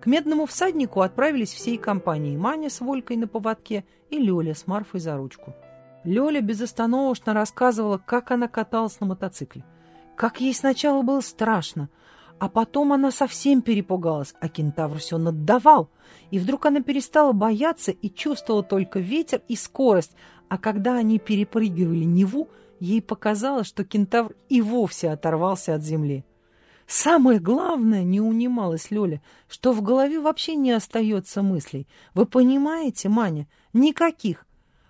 К медному всаднику отправились всей компанией Маня с Волькой на поводке и Лёля с Марфой за ручку. Лёля безостановочно рассказывала, как она каталась на мотоцикле. Как ей сначала было страшно, а потом она совсем перепугалась, а кентавр все наддавал. И вдруг она перестала бояться и чувствовала только ветер и скорость, а когда они перепрыгивали Неву, ей показалось, что кентавр и вовсе оторвался от земли. Самое главное, не унималась Лёля, что в голове вообще не остается мыслей. Вы понимаете, Маня? Никаких.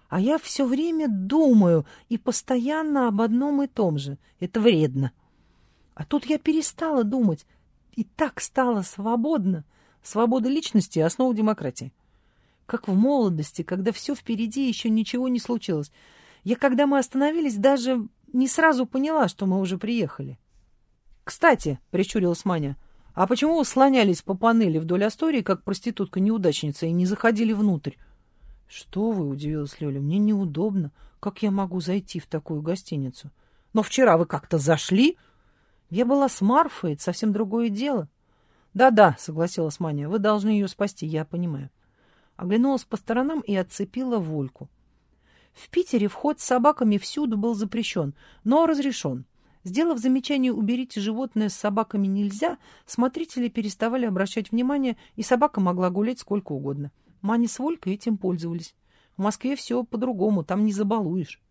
А я все время думаю и постоянно об одном и том же. Это вредно. А тут я перестала думать. И так стало свободно. Свобода личности — основа демократии. Как в молодости, когда все впереди еще ничего не случилось. Я, когда мы остановились, даже не сразу поняла, что мы уже приехали. «Кстати», — прищурилась Маня, — «а почему вы слонялись по панели вдоль Астории, как проститутка-неудачница, и не заходили внутрь?» «Что вы?» — удивилась Лёля. «Мне неудобно. Как я могу зайти в такую гостиницу?» «Но вчера вы как-то зашли?» «Я была с Марфой, это совсем другое дело». «Да-да», — согласилась Маня, — «вы должны ее спасти, я понимаю». Оглянулась по сторонам и отцепила Вольку. В Питере вход с собаками всюду был запрещен, но разрешен. Сделав замечание «уберите животное с собаками нельзя», смотрители переставали обращать внимание, и собака могла гулять сколько угодно. Маня с Волькой этим пользовались. В Москве все по-другому, там не забалуешь.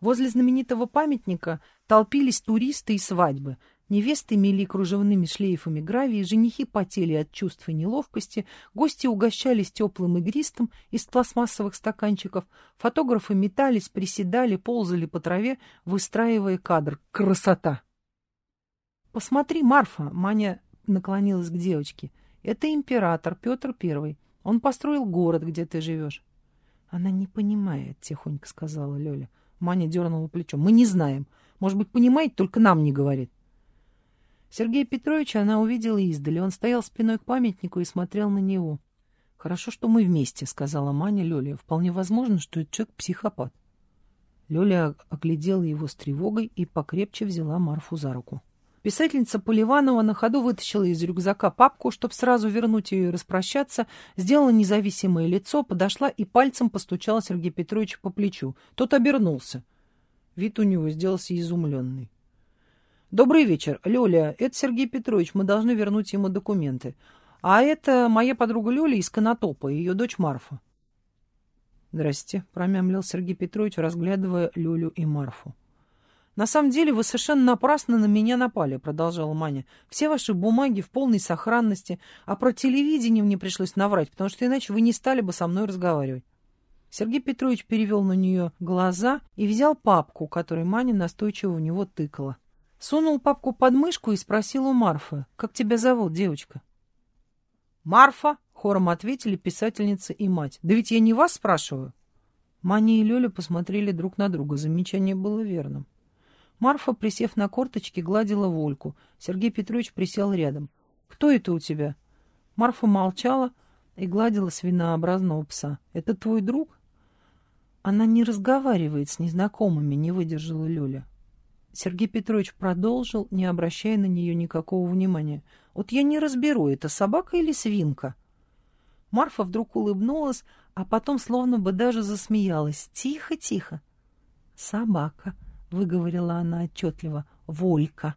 Возле знаменитого памятника толпились туристы и свадьбы. Невесты мели кружевными шлейфами гравии, женихи потели от чувства неловкости, гости угощались теплым игристым из пластмассовых стаканчиков, фотографы метались, приседали, ползали по траве, выстраивая кадр. Красота! «Посмотри, Марфа!» — Маня наклонилась к девочке. «Это император Петр Первый. Он построил город, где ты живешь». «Она не понимает», — тихонько сказала Лёля. Маня дернула плечом. «Мы не знаем. Может быть, понимает, только нам не говорит». Сергея Петровича она увидела издали. Он стоял спиной к памятнику и смотрел на него. «Хорошо, что мы вместе», — сказала Маня Лёле. «Вполне возможно, что этот человек психопат». Лёля оглядела его с тревогой и покрепче взяла Марфу за руку. Писательница Поливанова на ходу вытащила из рюкзака папку, чтобы сразу вернуть ее и распрощаться, сделала независимое лицо, подошла и пальцем постучала Сергея Петровича по плечу. Тот обернулся. Вид у него сделался изумленный. «Добрый вечер. Лёля, это Сергей Петрович. Мы должны вернуть ему документы. А это моя подруга Лёля из Конотопа, ее дочь Марфа». «Здрасте», — промямлил Сергей Петрович, разглядывая Лёлю и Марфу. «На самом деле вы совершенно напрасно на меня напали», — продолжала Маня. «Все ваши бумаги в полной сохранности, а про телевидение мне пришлось наврать, потому что иначе вы не стали бы со мной разговаривать». Сергей Петрович перевел на нее глаза и взял папку, которой Маня настойчиво в него тыкала. Сунул папку под мышку и спросил у Марфы, «Как тебя зовут, девочка?» «Марфа», — хором ответили писательница и мать. «Да ведь я не вас спрашиваю». Маня и Лёля посмотрели друг на друга. Замечание было верным. Марфа, присев на корточки, гладила Вольку. Сергей Петрович присел рядом. «Кто это у тебя?» Марфа молчала и гладила свинообразного пса. «Это твой друг?» «Она не разговаривает с незнакомыми», — не выдержала Лёля. Сергей Петрович продолжил, не обращая на нее никакого внимания. «Вот я не разберу, это собака или свинка?» Марфа вдруг улыбнулась, а потом словно бы даже засмеялась. «Тихо, тихо!» «Собака», — выговорила она отчетливо, — «Волька».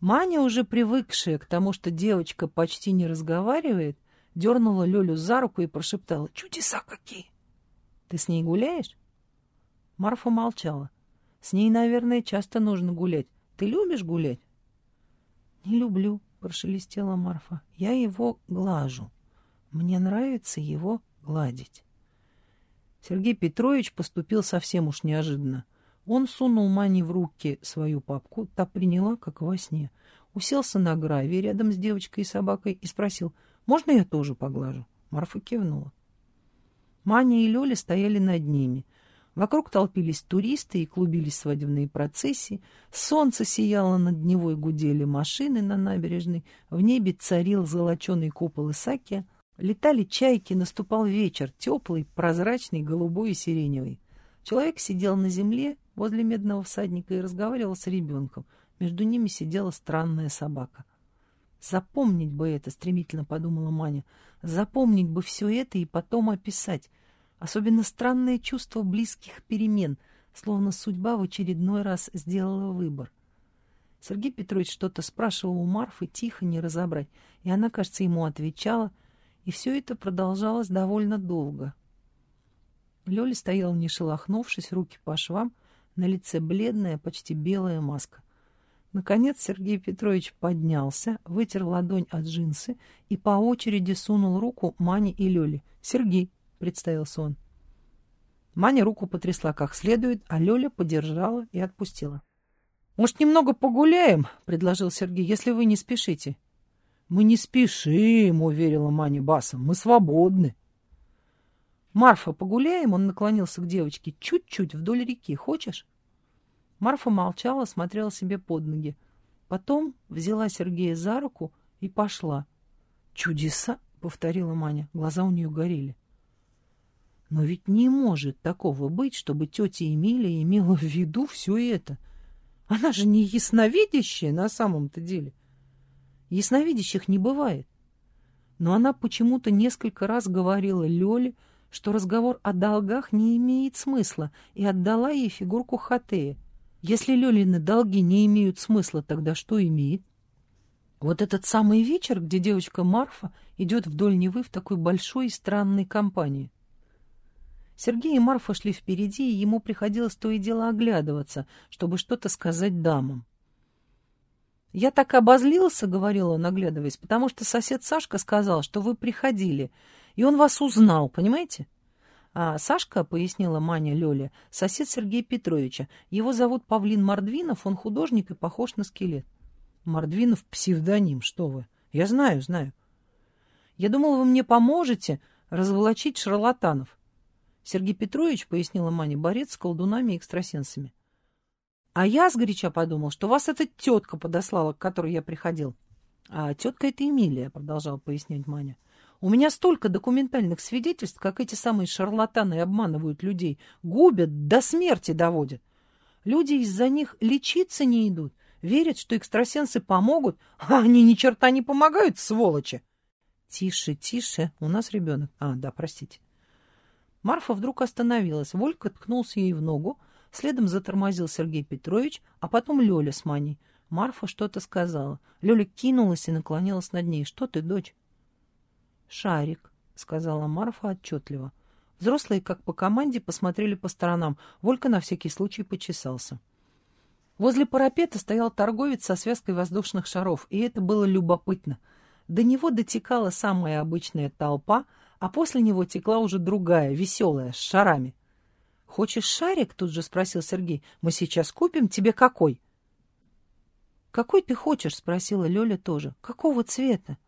Маня, уже привыкшая к тому, что девочка почти не разговаривает, дернула Лёлю за руку и прошептала «Чудеса какие!» «Ты с ней гуляешь?» Марфа молчала. С ней, наверное, часто нужно гулять. Ты любишь гулять? — Не люблю, — прошелестела Марфа. — Я его глажу. Мне нравится его гладить. Сергей Петрович поступил совсем уж неожиданно. Он сунул Мане в руки свою папку, та приняла, как во сне. Уселся на гравии рядом с девочкой и собакой и спросил, «Можно я тоже поглажу?» Марфа кивнула. Маня и Лёля стояли над ними. Вокруг толпились туристы и клубились свадебные процессии. Солнце сияло над Невой, гудели машины на набережной. В небе царил золоченый купол Исакия. Летали чайки, наступал вечер, теплый, прозрачный, голубой и сиреневый. Человек сидел на земле возле медного всадника и разговаривал с ребенком. Между ними сидела странная собака. Запомнить бы это, стремительно подумала Маня. Запомнить бы все это и потом описать. Особенно странное чувство близких перемен, словно судьба в очередной раз сделала выбор. Сергей Петрович что-то спрашивал у Марфы, тихо, не разобрать, и она, кажется, ему отвечала, и все это продолжалось довольно долго. Лёля стояла, не шелохнувшись, руки по швам, на лице бледная, почти белая маска. Наконец Сергей Петрович поднялся, вытер ладонь от джинсы и по очереди сунул руку Мане и Лёле. «Сергей», — представился он. Маня руку потрясла как следует, а Лёля подержала и отпустила. «Может, немного погуляем?» — предложил Сергей, — «если вы не спешите». «Мы не спешим», — уверила Маня басом, — «мы свободны». «Марфа, погуляем?» — он наклонился к девочке. «Чуть-чуть вдоль реки. Хочешь?» Марфа молчала, смотрела себе под ноги. Потом взяла Сергея за руку и пошла. «Чудеса!» — повторила Маня. Глаза у нее горели. Но ведь не может такого быть, чтобы тетя Эмилия имела в виду все это. Она же не ясновидящая на самом-то деле. Ясновидящих не бывает. Но она почему-то несколько раз говорила Лёле, что разговор о долгах не имеет смысла, и отдала ей фигурку Хатея. Если Лёлины долги не имеют смысла, тогда что имеет? Вот этот самый вечер, где девочка Марфа идет вдоль Невы в такой большой и странной компании. Сергей и Марфа шли впереди, и ему приходилось то и дело оглядываться, чтобы что-то сказать дамам. «Я так обозлился, — говорил он, оглядываясь, — потому что сосед Сашка сказал, что вы приходили, и он вас узнал, понимаете?» А Сашка, — пояснила Маня Лёля, — сосед Сергея Петровича. Его зовут Павлин Мордвинов, он художник и похож на скелет. Мордвинов — псевдоним, что вы. Я знаю, знаю. Я думал, вы мне поможете разволочить шарлатанов. Сергей Петрович, — пояснила Маня, — борец с колдунами и экстрасенсами. А я сгоряча подумал, что вас эта тетка подослала, к которой я приходил. А тетка — это Эмилия, — продолжал пояснять Маня. У меня столько документальных свидетельств, как эти самые шарлатаны обманывают людей, губят, до смерти доводят. Люди из-за них лечиться не идут, верят, что экстрасенсы помогут, а они ни черта не помогают, сволочи. Тише, тише, у нас ребенок. А, да, простите. Марфа вдруг остановилась. Волька ткнулся ей в ногу, следом затормозил Сергей Петрович, а потом Лёля с Маней. Марфа что-то сказала. Лёля кинулась и наклонилась над ней. «Что ты, дочь?» «Шарик», — сказала Марфа отчетливо. Взрослые, как по команде, посмотрели по сторонам. Волька на всякий случай почесался. Возле парапета стоял торговец со связкой воздушных шаров, и это было любопытно. До него дотекала самая обычная толпа, а после него текла уже другая, веселая, с шарами. «Хочешь шарик?» — тут же спросил Сергей. «Мы сейчас купим. Тебе какой?» «Какой ты хочешь?» — спросила Лёля тоже. «Какого цвета?»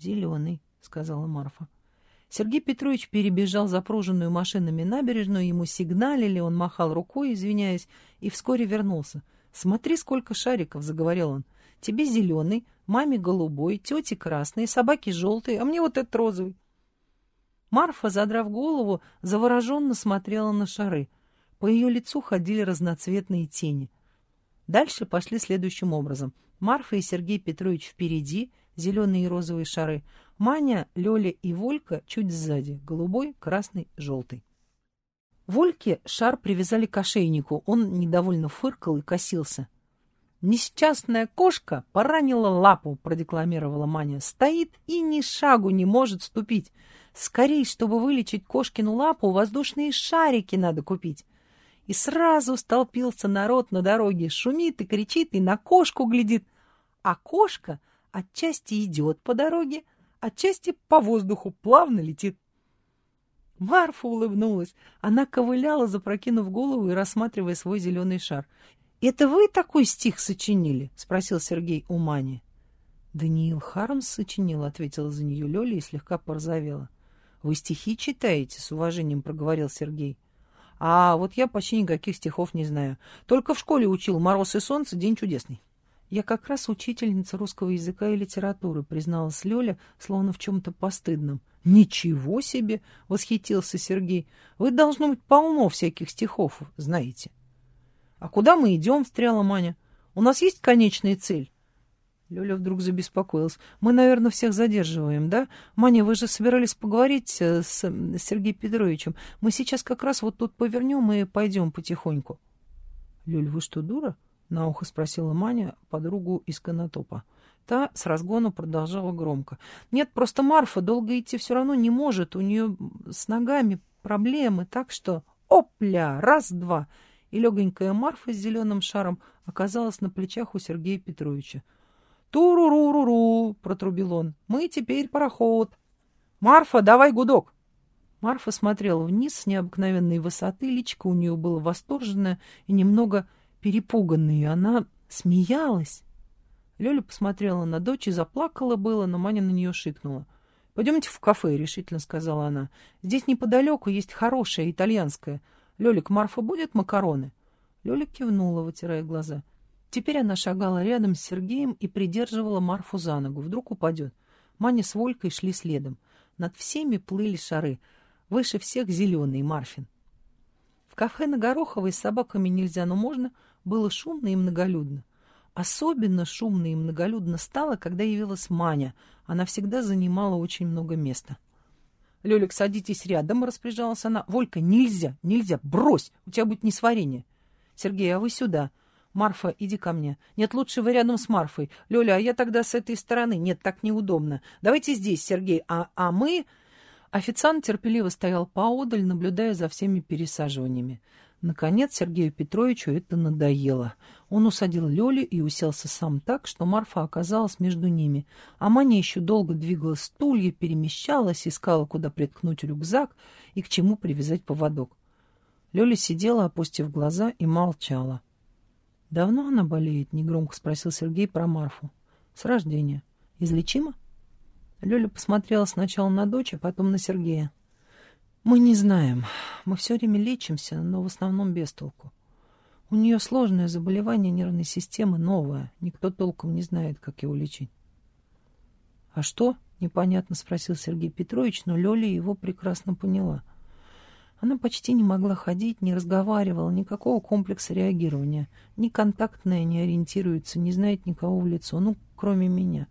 «Зеленый», — сказала Марфа. Сергей Петрович перебежал запруженную машинами набережную, ему сигналили, он махал рукой, извиняясь, и вскоре вернулся. «Смотри, сколько шариков!» — заговорил он. «Тебе зеленый, маме голубой, тете красный, собаке желтый, а мне вот этот розовый». Марфа, задрав голову, завороженно смотрела на шары. По ее лицу ходили разноцветные тени. Дальше пошли следующим образом. Марфа и Сергей Петрович впереди, зеленые и розовые шары. Маня, Лёля и Волька чуть сзади, голубой, красный, желтый. Вольке шар привязали к ошейнику, он недовольно фыркал и косился. «Несчастная кошка поранила лапу», — продекламировала Маня. «Стоит и ни шагу не может ступить. Скорей, чтобы вылечить кошкину лапу, воздушные шарики надо купить». И сразу столпился народ на дороге, шумит и кричит, и на кошку глядит. А кошка отчасти идет по дороге, отчасти по воздуху плавно летит. Марфа улыбнулась. Она ковыляла, запрокинув голову и рассматривая свой зеленый шар. «Это вы такой стих сочинили?» — спросил Сергей у Мани. «Даниил Хармс сочинил», — ответила за нее Лёля и слегка порозовела. «Вы стихи читаете?» — с уважением проговорил Сергей. «А вот я почти никаких стихов не знаю. Только в школе учил «Мороз и солнце. День чудесный». «Я как раз учительница русского языка и литературы», — призналась Лёля, словно в чем-то постыдном. «Ничего себе!» — восхитился Сергей. «Вы, должно быть, полно всяких стихов, знаете». «А куда мы идем?» — встряла Маня. «У нас есть конечная цель?» Лёля вдруг забеспокоилась. «Мы, наверное, всех задерживаем, да? Маня, вы же собирались поговорить э, с Сергеем Петровичем. Мы сейчас как раз вот тут повернем и пойдем потихоньку». «Лёль, вы что, дура?» — на ухо спросила Маня подругу из Конотопа. Та с разгону продолжала громко. «Нет, просто Марфа долго идти все равно не может. У нее с ногами проблемы, так что... Опля! Раз-два!» И легонькая Марфа с зеленым шаром оказалась на плечах у Сергея Петровича. «Ту-ру-ру-ру-ру!» — протрубил он. «Мы теперь пароход!» «Марфа, давай гудок!» Марфа смотрела вниз с необыкновенной высоты, личико у нее было восторженное и немного перепуганное, она смеялась. Лёля посмотрела на дочь и заплакала было, но Маня на нее шикнула. «Пойдемте в кафе», — решительно сказала она. «Здесь неподалеку есть хорошее итальянское. Лёлик, Марфа будет макароны?» Лёля кивнула, вытирая глаза. Теперь она шагала рядом с Сергеем и придерживала Марфу за ногу. Вдруг упадет. Маня с Волькой шли следом. Над всеми плыли шары. Выше всех зеленый Марфин. В кафе на Гороховой с собаками нельзя, но можно. Было шумно и многолюдно. Особенно шумно и многолюдно стало, когда явилась Маня. Она всегда занимала очень много места. «Лёлик, садитесь рядом», — распоряжалась она. «Волька, нельзя, нельзя, брось, у тебя будет несварение». «Сергей, а вы сюда». «Марфа, иди ко мне». «Нет, лучше вы рядом с Марфой». «Лёля, а я тогда с этой стороны». «Нет, так неудобно». «Давайте здесь, Сергей, а, а мы...» Официант терпеливо стоял поодаль, наблюдая за всеми пересаживаниями. Наконец Сергею Петровичу это надоело. Он усадил Лёлю и уселся сам так, что Марфа оказалась между ними. А Маня еще долго двигала стулья, перемещалась, искала, куда приткнуть рюкзак и к чему привязать поводок. Лёля сидела, опустив глаза, и молчала. «Давно она болеет?» — негромко спросил Сергей про Марфу. «С рождения. Излечима?» Лёля посмотрела сначала на дочь, а потом на Сергея. «Мы не знаем. Мы все время лечимся, но в основном без толку. У нее сложное заболевание нервной системы, новое. Никто толком не знает, как его лечить». «А что?» — непонятно спросил Сергей Петрович, но Лёля его прекрасно поняла. Она почти не могла ходить, не разговаривала, никакого комплекса реагирования. Ни контактная, не ориентируется, не знает никого в лицо, ну, кроме меня.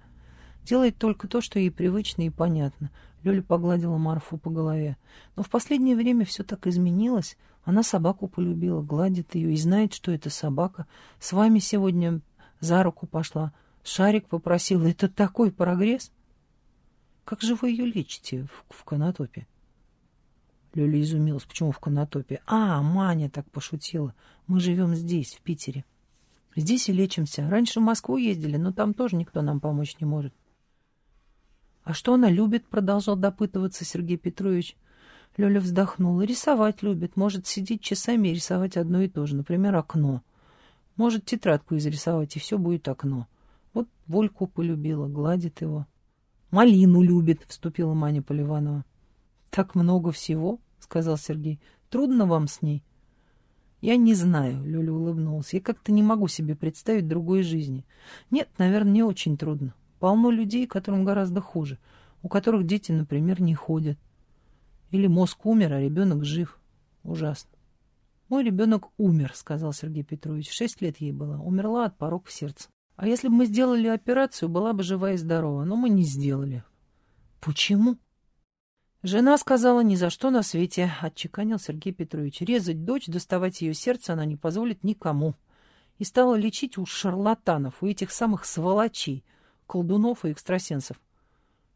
Делает только то, что ей привычно и понятно. Лёля погладила Марфу по голове. Но в последнее время все так изменилось. Она собаку полюбила, гладит ее и знает, что это собака. С вами сегодня за руку пошла. Шарик попросила. Это такой прогресс. Как же вы ее лечите в, в канатопе? Лёля изумилась. Почему в Конотопе? А, Маня так пошутила. Мы живем здесь, в Питере. Здесь и лечимся. Раньше в Москву ездили, но там тоже никто нам помочь не может. А что она любит? Продолжал допытываться Сергей Петрович. Лёля вздохнула. Рисовать любит. Может сидеть часами и рисовать одно и то же. Например, окно. Может тетрадку изрисовать, и все будет окно. Вот Вольку полюбила, гладит его. Малину любит, вступила Маня Поливанова. Так много всего, сказал Сергей. Трудно вам с ней? Я не знаю, Люля улыбнулась. Я как-то не могу себе представить другой жизни. Нет, наверное, не очень трудно. Полно людей, которым гораздо хуже, у которых дети, например, не ходят. Или мозг умер, а ребенок жив. Ужасно. Мой ребенок умер, сказал Сергей Петрович. Шесть лет ей было. Умерла от порог в сердце. А если бы мы сделали операцию, была бы жива и здорова. Но мы не сделали. Почему? Жена сказала ни за что на свете, отчеканил Сергей Петрович. Резать дочь, доставать ее сердце она не позволит никому. И стала лечить у шарлатанов, у этих самых сволочей, колдунов и экстрасенсов.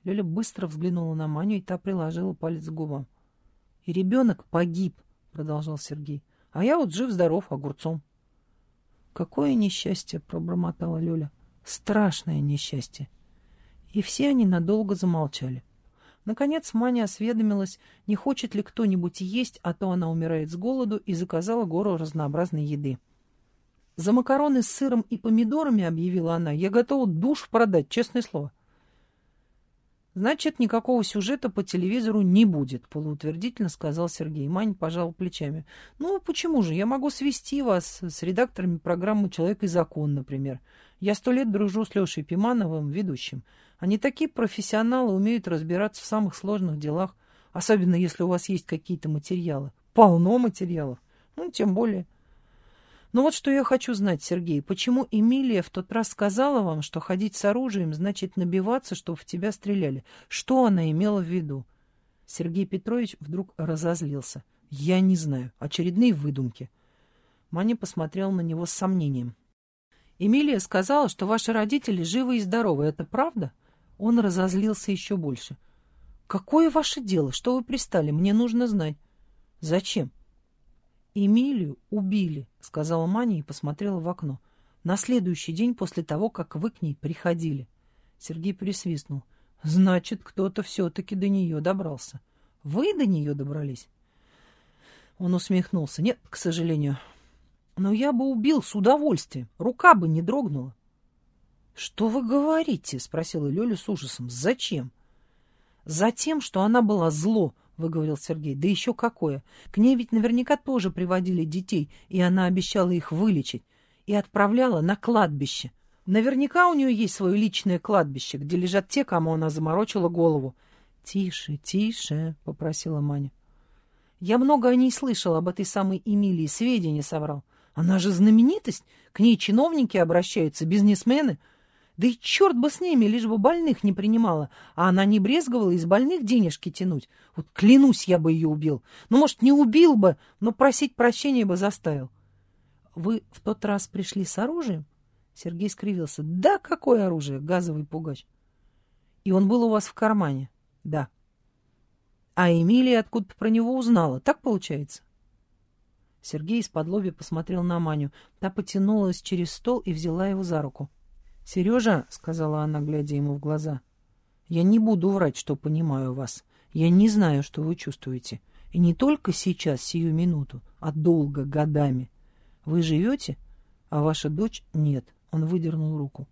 Лёля быстро взглянула на Маню, и та приложила палец к губам. — И ребенок погиб, — продолжал Сергей. — А я вот жив-здоров, огурцом. — Какое несчастье, — пробормотала Лёля. — Страшное несчастье. И все они надолго замолчали. — Наконец Маня осведомилась, не хочет ли кто-нибудь есть, а то она умирает с голоду, и заказала гору разнообразной еды. «За макароны с сыром и помидорами, — объявила она, — я готова душ продать, честное слово». «Значит, никакого сюжета по телевизору не будет», — полуутвердительно сказал Сергей. Мань пожал плечами. «Ну, почему же? Я могу свести вас с редакторами программы «Человек и закон», например. Я сто лет дружу с Лешей Пимановым, ведущим. Они такие профессионалы, умеют разбираться в самых сложных делах, особенно если у вас есть какие-то материалы. Полно материалов. Ну, тем более. Но вот что я хочу знать, Сергей, почему Эмилия в тот раз сказала вам, что ходить с оружием значит набиваться, чтобы в тебя стреляли? Что она имела в виду? Сергей Петрович вдруг разозлился. Я не знаю. Очередные выдумки. Маня посмотрела на него с сомнением. Эмилия сказала, что ваши родители живы и здоровы. Это правда? Он разозлился еще больше. Какое ваше дело? Что вы пристали? Мне нужно знать. Зачем? Эмилию убили, сказала Маня и посмотрела в окно. На следующий день после того, как вы к ней приходили. Сергей присвистнул. Значит, кто-то все-таки до нее добрался. Вы до нее добрались? Он усмехнулся. Нет, к сожалению. Но я бы убил с удовольствием. Рука бы не дрогнула. — Что вы говорите? — спросила Лёля с ужасом. — Зачем? — Затем, что она была зло, — выговорил Сергей. — Да еще какое! К ней ведь наверняка тоже приводили детей, и она обещала их вылечить. И отправляла на кладбище. Наверняка у нее есть свое личное кладбище, где лежат те, кому она заморочила голову. — Тише, тише, — попросила Маня. Я много о ней слышал, об этой самой Эмилии, сведения соврал. Она же знаменитость, к ней чиновники обращаются, бизнесмены. Да и черт бы с ними, лишь бы больных не принимала, а она не брезговала из больных денежки тянуть. Вот клянусь, я бы ее убил. Ну, может, не убил бы, но просить прощения бы заставил. Вы в тот раз пришли с оружием? Сергей скривился. Да, какое оружие? Газовый пугач. И он был у вас в кармане? Да. А Эмилия откуда-то про него узнала. Так получается? Сергей из-под лоби посмотрел на Маню. Та потянулась через стол и взяла его за руку. — Сережа, — сказала она, глядя ему в глаза, — я не буду врать, что понимаю вас. Я не знаю, что вы чувствуете. И не только сейчас, сию минуту, а долго, годами. Вы живете, а ваша дочь — нет. Он выдернул руку.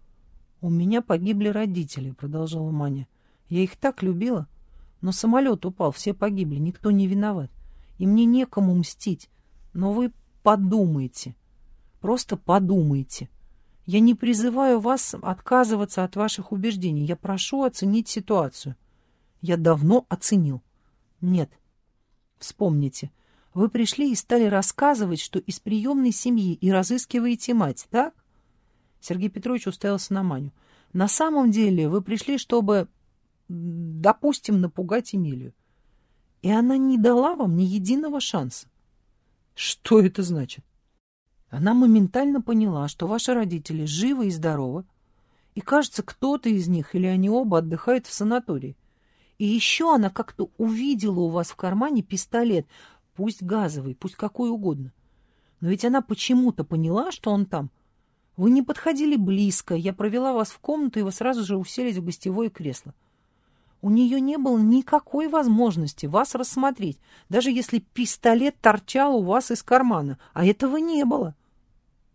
— У меня погибли родители, — продолжала Маня. Я их так любила. — но самолет упал, все погибли, никто не виноват. И мне некому мстить. Но вы подумайте. Просто подумайте. Я не призываю вас отказываться от ваших убеждений. Я прошу оценить ситуацию. Я давно оценил. Нет. Вспомните. Вы пришли и стали рассказывать, что из приемной семьи и разыскиваете мать, так? Сергей Петрович уставился на Маню. На самом деле вы пришли, чтобы допустим, напугать Эмилию. И она не дала вам ни единого шанса. Что это значит? Она моментально поняла, что ваши родители живы и здоровы, и, кажется, кто-то из них или они оба отдыхают в санатории. И еще она как-то увидела у вас в кармане пистолет, пусть газовый, пусть какой угодно. Но ведь она почему-то поняла, что он там. Вы не подходили близко, я провела вас в комнату, и вы сразу же уселись в гостевое кресло. — у нее не было никакой возможности вас рассмотреть, даже если пистолет торчал у вас из кармана, а этого не было.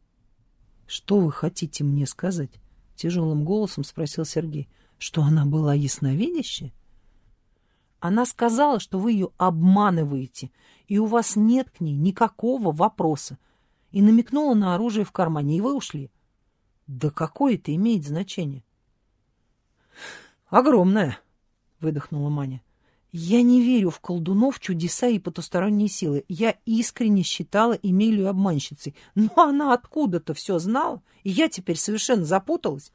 — Что вы хотите мне сказать? — тяжелым голосом спросил Сергей. — Что она была ясновидящая? Она сказала, что вы ее обманываете, и у вас нет к ней никакого вопроса, и намекнула на оружие в кармане, и вы ушли. Да какое это имеет значение? — Огромное, выдохнула Маня. Я не верю в колдунов, чудеса и потусторонние силы. Я искренне считала Эмилию обманщицей. Но она откуда-то все знала, и я теперь совершенно запуталась.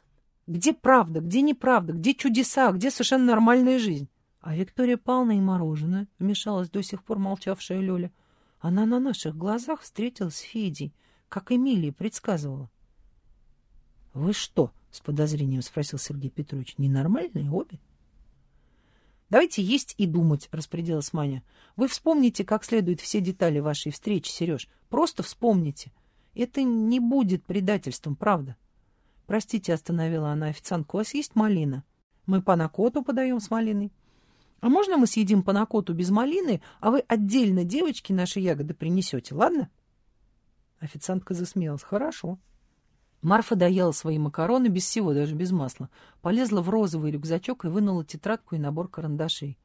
Где правда, где неправда, где чудеса, где совершенно нормальная жизнь? А Виктория Павловна и мороженое, вмешалась до сих пор молчавшая Лёля. Она на наших глазах встретилась с Федей, как Эмилия предсказывала. — Вы что? — с подозрением спросил Сергей Петрович. — Ненормальные обе? Давайте есть и думать, распорядилась Маня. Вы вспомните как следует все детали вашей встречи, Сереж. Просто вспомните. Это не будет предательством, правда? Простите, остановила она официантку. У вас есть малина? Мы панакоту подаем с малиной. А можно мы съедим панакоту без малины, а вы отдельно девочки наши ягоды принесете, ладно? Официантка засмеялась. Хорошо. Марфа доела свои макароны без всего, даже без масла. Полезла в розовый рюкзачок и вынула тетрадку и набор карандашей.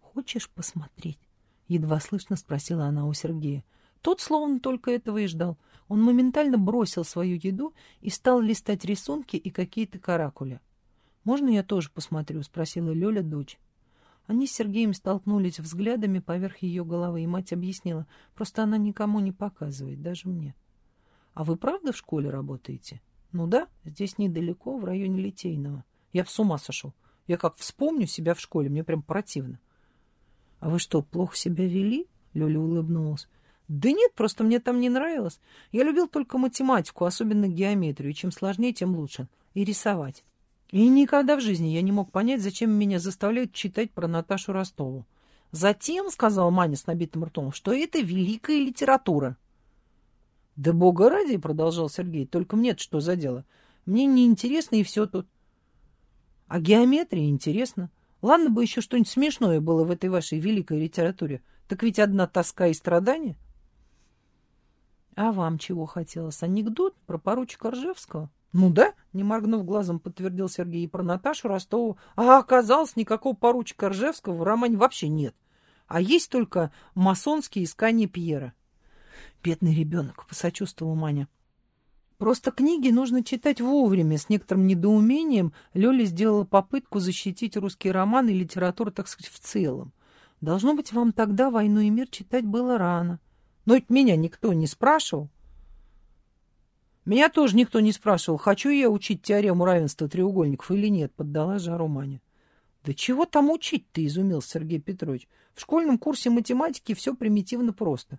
«Хочешь посмотреть?» — едва слышно спросила она у Сергея. Тот словно только этого и ждал. Он моментально бросил свою еду и стал листать рисунки и какие-то каракули. «Можно я тоже посмотрю?» — спросила Лёля дочь. Они с Сергеем столкнулись взглядами поверх ее головы, и мать объяснила, просто она никому не показывает, даже мне. — А вы правда в школе работаете? Ну да, здесь недалеко, в районе Литейного. Я с ума сошел. Я как вспомню себя в школе, мне прям противно. А вы что, плохо себя вели? Лёля улыбнулась. Да нет, просто мне там не нравилось. Я любил только математику, особенно геометрию. Чем сложнее, тем лучше. И рисовать. И никогда в жизни я не мог понять, зачем меня заставляют читать про Наташу Ростову. Затем, — сказал Маня с набитым ртом, — что это великая литература. — Да бога ради, — продолжал Сергей, — только мне-то что за дело? Мне неинтересно и все тут. А геометрия интересно. Ладно бы еще что-нибудь смешное было в этой вашей великой литературе. Так ведь одна тоска и страдания. А вам чего хотелось? Анекдот про поручика Ржевского? Ну да, не моргнув глазом, подтвердил Сергей и про Наташу Ростову. А оказалось, никакого поручика Ржевского в романе вообще нет. А есть только масонские искания Пьера. Бедный ребенок, посочувствовала Маня. Просто книги нужно читать вовремя. С некоторым недоумением Лёля сделала попытку защитить русский роман и литературу, так сказать, в целом. Должно быть, вам тогда «Войну и мир» читать было рано. Но ведь меня никто не спрашивал. Меня тоже никто не спрашивал, хочу я учить теорему равенства треугольников или нет, поддала жару Маня. Да чего там учить-то, изумился Сергей Петрович. В школьном курсе математики все примитивно просто.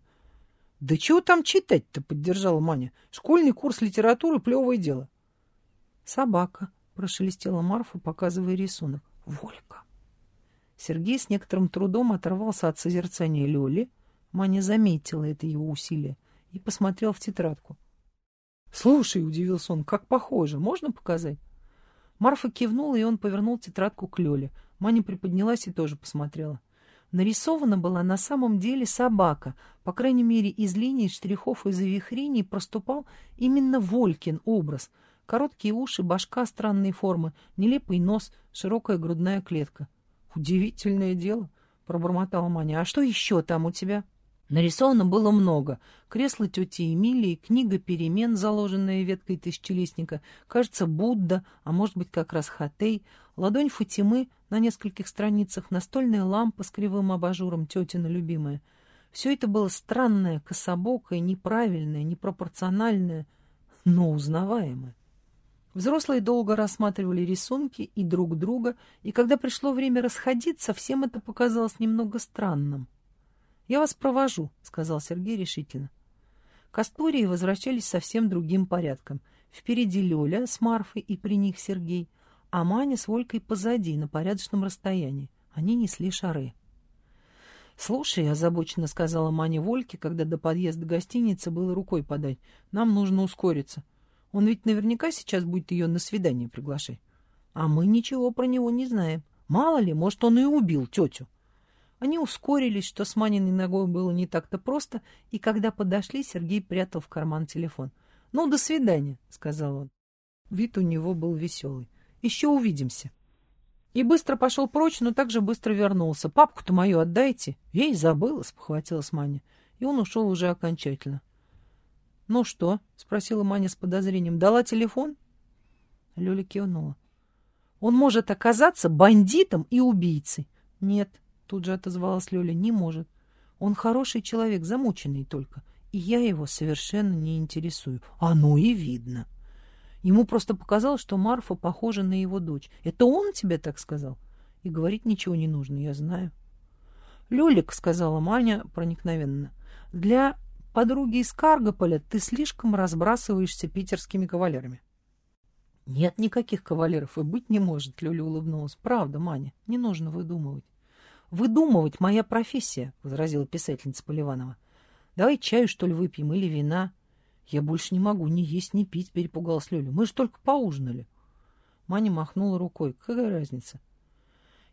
Да чего там читать-то, поддержала Маня. Школьный курс литературы — плевое дело. Собака, прошелестела Марфа, показывая рисунок. Волька. Сергей с некоторым трудом оторвался от созерцания Лёли. Маня заметила это его усилие и посмотрел в тетрадку. «Слушай», — удивился он, — «как похоже. Можно показать?» Марфа кивнула, и он повернул тетрадку к Лёле. Маня приподнялась и тоже посмотрела. Нарисована была на самом деле собака. По крайней мере, из линий, штрихов и завихрений проступал именно Волькин образ. Короткие уши, башка странной формы, нелепый нос, широкая грудная клетка. «Удивительное дело», — пробормотала Маня. «А что еще там у тебя?» Нарисовано было много. Кресло тети Эмилии, книга перемен, заложенная веткой тысячелистника, кажется, Будда, а может быть как раз Хатей, ладонь Фатимы на нескольких страницах, настольная лампа с кривым абажуром, тетина любимая. Все это было странное, кособокое, неправильное, непропорциональное, но узнаваемое. Взрослые долго рассматривали рисунки и друг друга, и когда пришло время расходиться, всем это показалось немного странным. «Я вас провожу», — сказал Сергей решительно. К возвращались совсем другим порядком. Впереди Лёля с Марфой и при них Сергей, а Маня с Волькой позади, на порядочном расстоянии. Они несли шары. «Слушай», — озабоченно сказала Маня Вольке, когда до подъезда гостиницы было рукой подать, — «нам нужно ускориться. Он ведь наверняка сейчас будет ее на свидание приглашать. А мы ничего про него не знаем. Мало ли, может, он и убил тетю». Они ускорились, что с Маниной ногой было не так-то просто, и когда подошли, Сергей прятал в карман телефон. «Ну, до свидания», — сказал он. Вид у него был веселый. «Еще увидимся». И быстро пошел прочь, но также быстро вернулся. «Папку-то мою отдайте». Я и забыла, — спохватилась Маня. И он ушел уже окончательно. «Ну что?» — спросила Маня с подозрением. «Дала телефон?» Лёля кивнула. «Он может оказаться бандитом и убийцей». «Нет», Тут же отозвалась Лёля. Не может. Он хороший человек, замученный только. И я его совершенно не интересую. Оно и видно. Ему просто показалось, что Марфа похожа на его дочь. Это он тебе так сказал? И говорить ничего не нужно, я знаю. Лёлик, сказала Маня проникновенно, для подруги из Каргополя ты слишком разбрасываешься питерскими кавалерами. Нет никаких кавалеров и быть не может, Лёля улыбнулась. Правда, Маня, не нужно выдумывать. Выдумывать моя профессия, — возразила писательница Поливанова. Давай чаю, что ли, выпьем или вина. Я больше не могу ни есть, ни пить, — перепугалась Лёля. Мы же только поужинали. Маня махнула рукой. Какая разница?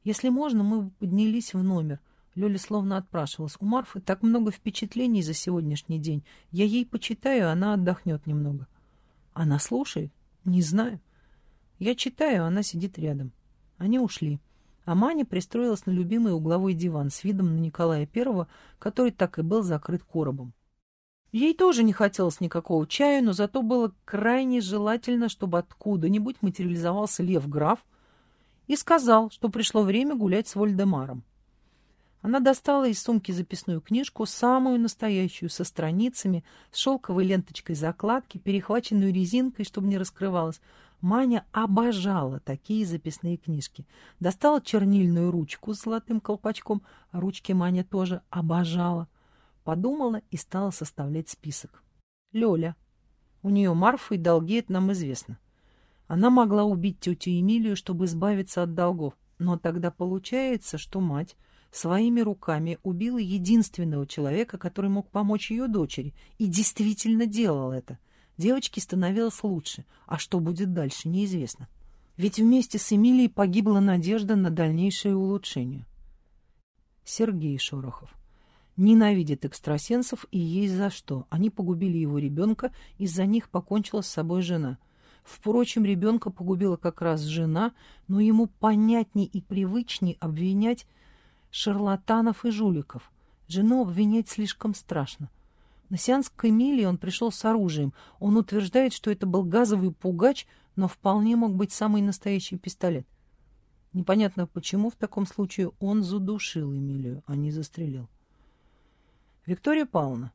Если можно, мы поднялись в номер. Лёля словно отпрашивалась. У Марфы так много впечатлений за сегодняшний день. Я ей почитаю, она отдохнет немного. Она слушает? Не знаю. Я читаю, она сидит рядом. Они ушли. А Маня пристроилась на любимый угловой диван с видом на Николая Первого, который так и был закрыт коробом. Ей тоже не хотелось никакого чая, но зато было крайне желательно, чтобы откуда-нибудь материализовался Лев Граф и сказал, что пришло время гулять с Вольдемаром. Она достала из сумки записную книжку, самую настоящую, со страницами, с шелковой ленточкой закладки, перехваченную резинкой, чтобы не раскрывалась. Маня обожала такие записные книжки. Достала чернильную ручку с золотым колпачком, ручки Маня тоже обожала. Подумала и стала составлять список. Лёля. У нее Марфа и долги, это нам известно. Она могла убить тетю Эмилию, чтобы избавиться от долгов. Но тогда получается, что мать своими руками убила единственного человека, который мог помочь ее дочери, и действительно делал это. Девочке становилось лучше, а что будет дальше, неизвестно. Ведь вместе с Эмилией погибла надежда на дальнейшее улучшение. Сергей Шорохов. Ненавидит экстрасенсов и есть за что. Они погубили его ребенка, из-за них покончила с собой жена. Впрочем, ребенка погубила как раз жена, но ему понятней и привычней обвинять шарлатанов и жуликов. Жену обвинять слишком страшно. На сеанс к Эмилии он пришел с оружием. Он утверждает, что это был газовый пугач, но вполне мог быть самый настоящий пистолет. Непонятно, почему в таком случае он задушил Эмилию, а не застрелил. Виктория Павловна.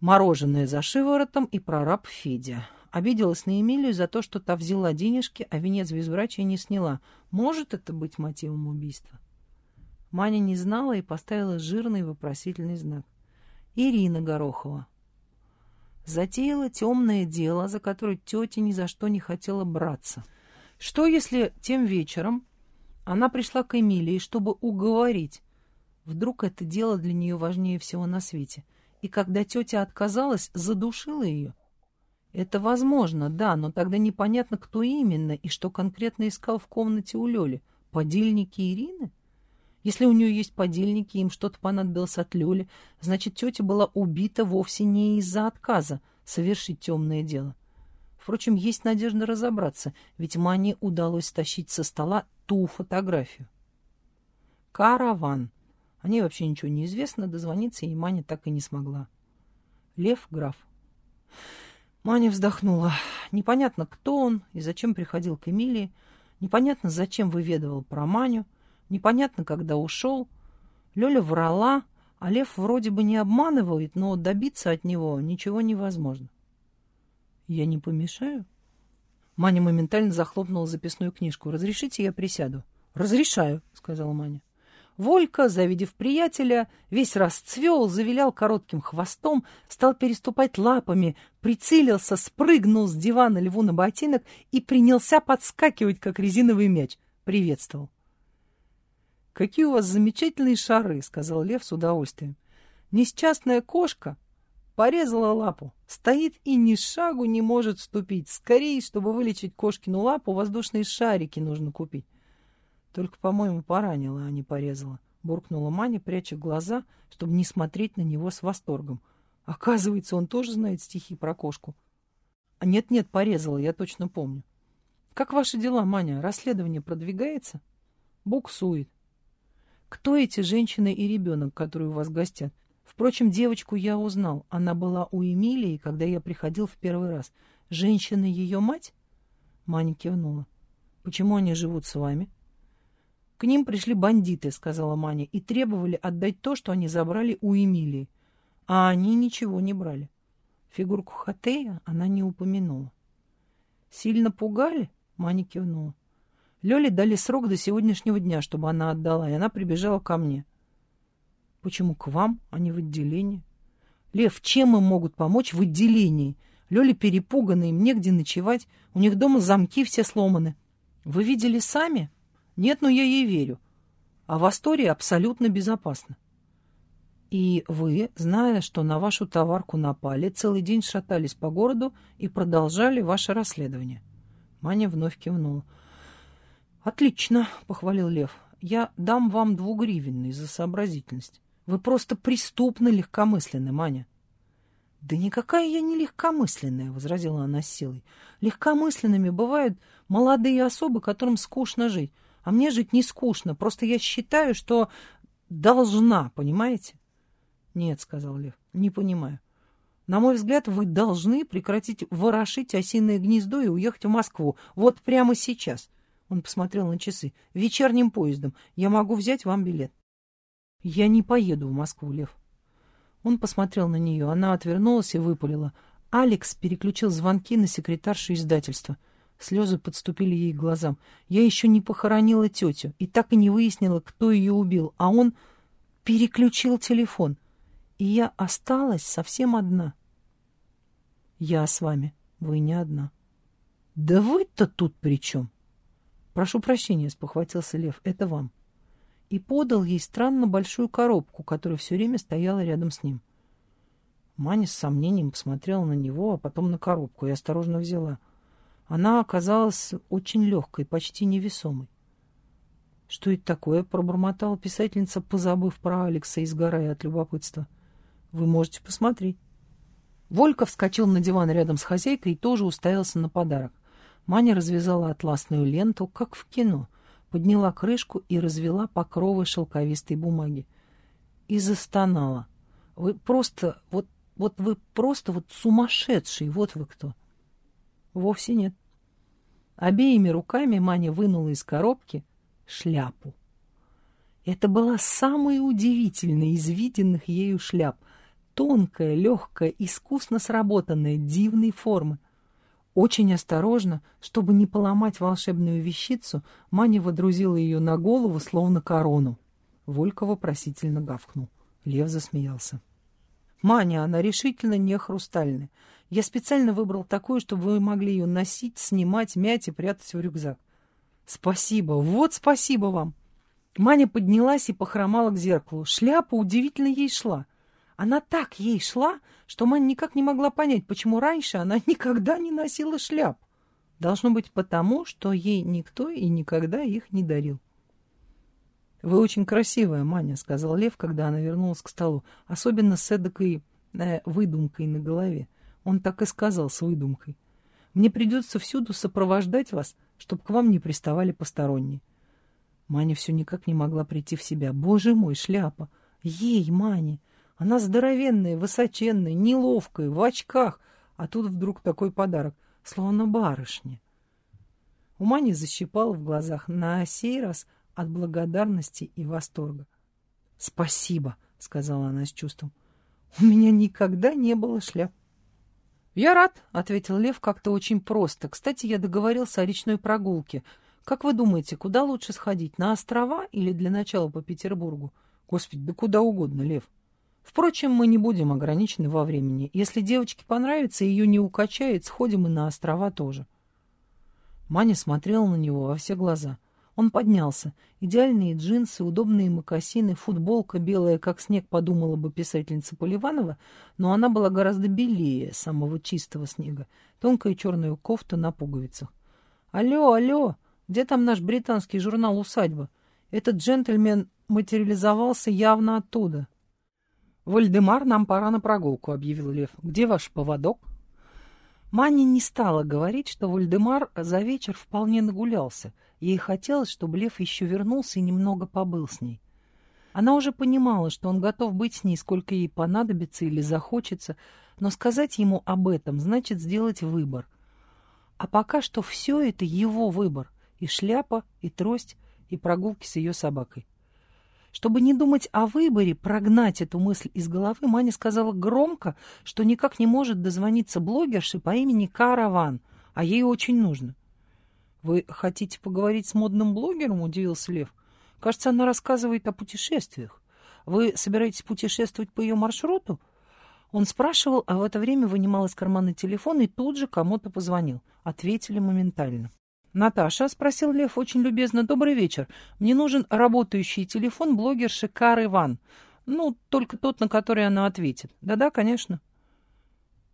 Мороженое за шиворотом и прораб Федя. Обиделась на Эмилию за то, что та взяла денежки, а венец безбрачия не сняла. Может это быть мотивом убийства? Маня не знала и поставила жирный вопросительный знак. Ирина Горохова. Затеяла темное дело, за которое тетя ни за что не хотела браться. Что, если тем вечером она пришла к Эмилии, чтобы уговорить? Вдруг это дело для нее важнее всего на свете. И когда тетя отказалась, задушила ее? Это возможно, да, но тогда непонятно, кто именно и что конкретно искал в комнате у Лёли. Подельники Ирины? Если у нее есть подельники, им что-то понадобилось от Лёли, значит, тетя была убита вовсе не из-за отказа совершить темное дело. Впрочем, есть надежда разобраться, ведь Мане удалось стащить со стола ту фотографию. Караван. О ней вообще ничего не известно, дозвониться ей Маня так и не смогла. Лев граф. Маня вздохнула. Непонятно, кто он и зачем приходил к Эмилии. Непонятно, зачем выведывал про Маню. Непонятно, когда ушел. Лёля врала, а Лев вроде бы не обманывает, но добиться от него ничего невозможно. «Я не помешаю?» Маня моментально захлопнула записную книжку. «Разрешите, я присяду?» «Разрешаю», — сказала Маня. Волька, завидев приятеля, весь расцвел, завилял коротким хвостом, стал переступать лапами, прицелился, спрыгнул с дивана льву на ботинок и принялся подскакивать, как резиновый мяч. Приветствовал. «Какие у вас замечательные шары!» — сказал Лев с удовольствием. «Несчастная кошка порезала лапу, стоит и ни шагу не может ступить. Скорее, чтобы вылечить кошкину лапу, воздушные шарики нужно купить». «Только, по-моему, поранила, а не порезала», — буркнула Маня, пряча глаза, чтобы не смотреть на него с восторгом. «Оказывается, он тоже знает стихи про кошку». «А нет-нет, порезала, я точно помню». «Как ваши дела, Маня? Расследование продвигается?» «Буксует. Кто эти женщины и ребенок, которые у вас гостят? Впрочем, девочку я узнал. Она была у Эмилии, когда я приходил в первый раз. Женщина ее мать? Маня кивнула. Почему они живут с вами? К ним пришли бандиты, сказала Маня, и требовали отдать то, что они забрали у Эмилии. А они ничего не брали. Фигурку Хатея она не упомянула. Сильно пугали? Маня кивнула. Лёле дали срок до сегодняшнего дня, чтобы она отдала, и она прибежала ко мне. Почему к вам, а не в отделение? Лев, чем им могут помочь в отделении? Лёля перепугана, им негде ночевать, у них дома замки все сломаны. Вы видели сами? Нет, но я ей верю. А в Астории абсолютно безопасно. И вы, зная, что на вашу товарку напали, целый день шатались по городу и продолжали ваше расследование. Маня вновь кивнула. «Отлично», — похвалил Лев. «Я дам вам двугривенный за сообразительность. Вы просто преступно легкомысленны, Маня». «Да никакая я не легкомысленная», — возразила она с силой. «Легкомысленными бывают молодые особы, которым скучно жить. А мне жить не скучно, просто я считаю, что должна, понимаете?» «Нет», — сказал Лев, — «не понимаю. На мой взгляд, вы должны прекратить ворошить осиное гнездо и уехать в Москву. Вот прямо сейчас. Он посмотрел на часы. «Вечерним поездом. Я могу взять вам билет». «Я не поеду в Москву, Лев». Он посмотрел на нее, она отвернулась и выпалила. Алекс переключил звонки на секретаршу издательства. Слезы подступили ей к глазам. Я еще не похоронила тетю и так и не выяснила, кто ее убил, а он переключил телефон. И я осталась совсем одна. Я с вами, вы не одна. Да вы-то тут при чем? Прошу прощения, спохватился Лев, это вам и подал ей странно большую коробку, которая все время стояла рядом с ним. Маня с сомнением посмотрела на него, а потом на коробку и осторожно взяла. Она оказалась очень легкой, почти невесомой. «Что это такое?» — пробормотала писательница, позабыв про Алекса и сгорая от любопытства. «Вы можете посмотреть». Волька вскочил на диван рядом с хозяйкой и тоже уставился на подарок. Маня развязала атласную ленту, как в кино — подняла крышку и развела покровы шелковистой бумаги. И застонала. Вы просто, вот, вот вы просто вот сумасшедший, вот вы кто. Вовсе нет. Обеими руками Маня вынула из коробки шляпу. Это была самая удивительная из виденных ею шляп. Тонкая, легкая, искусно сработанная, дивной формы — очень осторожно, чтобы не поломать волшебную вещицу, Маня водрузила ее на голову, словно корону. Волька вопросительно гавкнул. Лев засмеялся. «Маня, она решительно не хрустальная. Я специально выбрал такую, чтобы вы могли ее носить, снимать, мять и прятать в рюкзак». «Спасибо, вот спасибо вам!» Маня поднялась и похромала к зеркалу. Шляпа удивительно ей шла. Она так ей шла, что Маня никак не могла понять, почему раньше она никогда не носила шляп. Должно быть потому, что ей никто и никогда их не дарил. «Вы очень красивая, Маня», — сказал Лев, когда она вернулась к столу, особенно с эдакой э, выдумкой на голове. Он так и сказал, с выдумкой. «Мне придется всюду сопровождать вас, чтобы к вам не приставали посторонние». Маня все никак не могла прийти в себя. «Боже мой, шляпа! Ей, Маня! Она здоровенная, высоченная, неловкая, в очках, а тут вдруг такой подарок, словно барышня. У Мани защипала в глазах на сей раз от благодарности и восторга. «Спасибо», — сказала она с чувством. «У меня никогда не было шляп». «Я рад», — ответил Лев как-то очень просто. «Кстати, я договорился о речной прогулке. Как вы думаете, куда лучше сходить, на острова или для начала по Петербургу?» «Господи, да куда угодно, Лев». Впрочем, мы не будем ограничены во времени. Если девочке понравится, ее не укачает, сходим и на острова тоже. Маня смотрела на него во все глаза. Он поднялся. Идеальные джинсы, удобные мокасины, футболка белая, как снег, подумала бы писательница Поливанова, но она была гораздо белее самого чистого снега. Тонкая черная кофта на пуговицах. «Алло, алло! Где там наш британский журнал «Усадьба»? Этот джентльмен материализовался явно оттуда». «Вальдемар, нам пора на прогулку», — объявил Лев. «Где ваш поводок?» Маня не стала говорить, что Вальдемар за вечер вполне нагулялся. Ей хотелось, чтобы Лев еще вернулся и немного побыл с ней. Она уже понимала, что он готов быть с ней, сколько ей понадобится или захочется, но сказать ему об этом значит сделать выбор. А пока что все это его выбор. И шляпа, и трость, и прогулки с ее собакой. Чтобы не думать о выборе, прогнать эту мысль из головы, Маня сказала громко, что никак не может дозвониться блогерше по имени Караван, а ей очень нужно. «Вы хотите поговорить с модным блогером?» — удивился Лев. «Кажется, она рассказывает о путешествиях. Вы собираетесь путешествовать по ее маршруту?» Он спрашивал, а в это время вынимал из кармана телефон и тут же кому-то позвонил. Ответили моментально. «Наташа?» — спросил Лев очень любезно. «Добрый вечер. Мне нужен работающий телефон блогерши Кар Иван. Ну, только тот, на который она ответит. Да-да, конечно».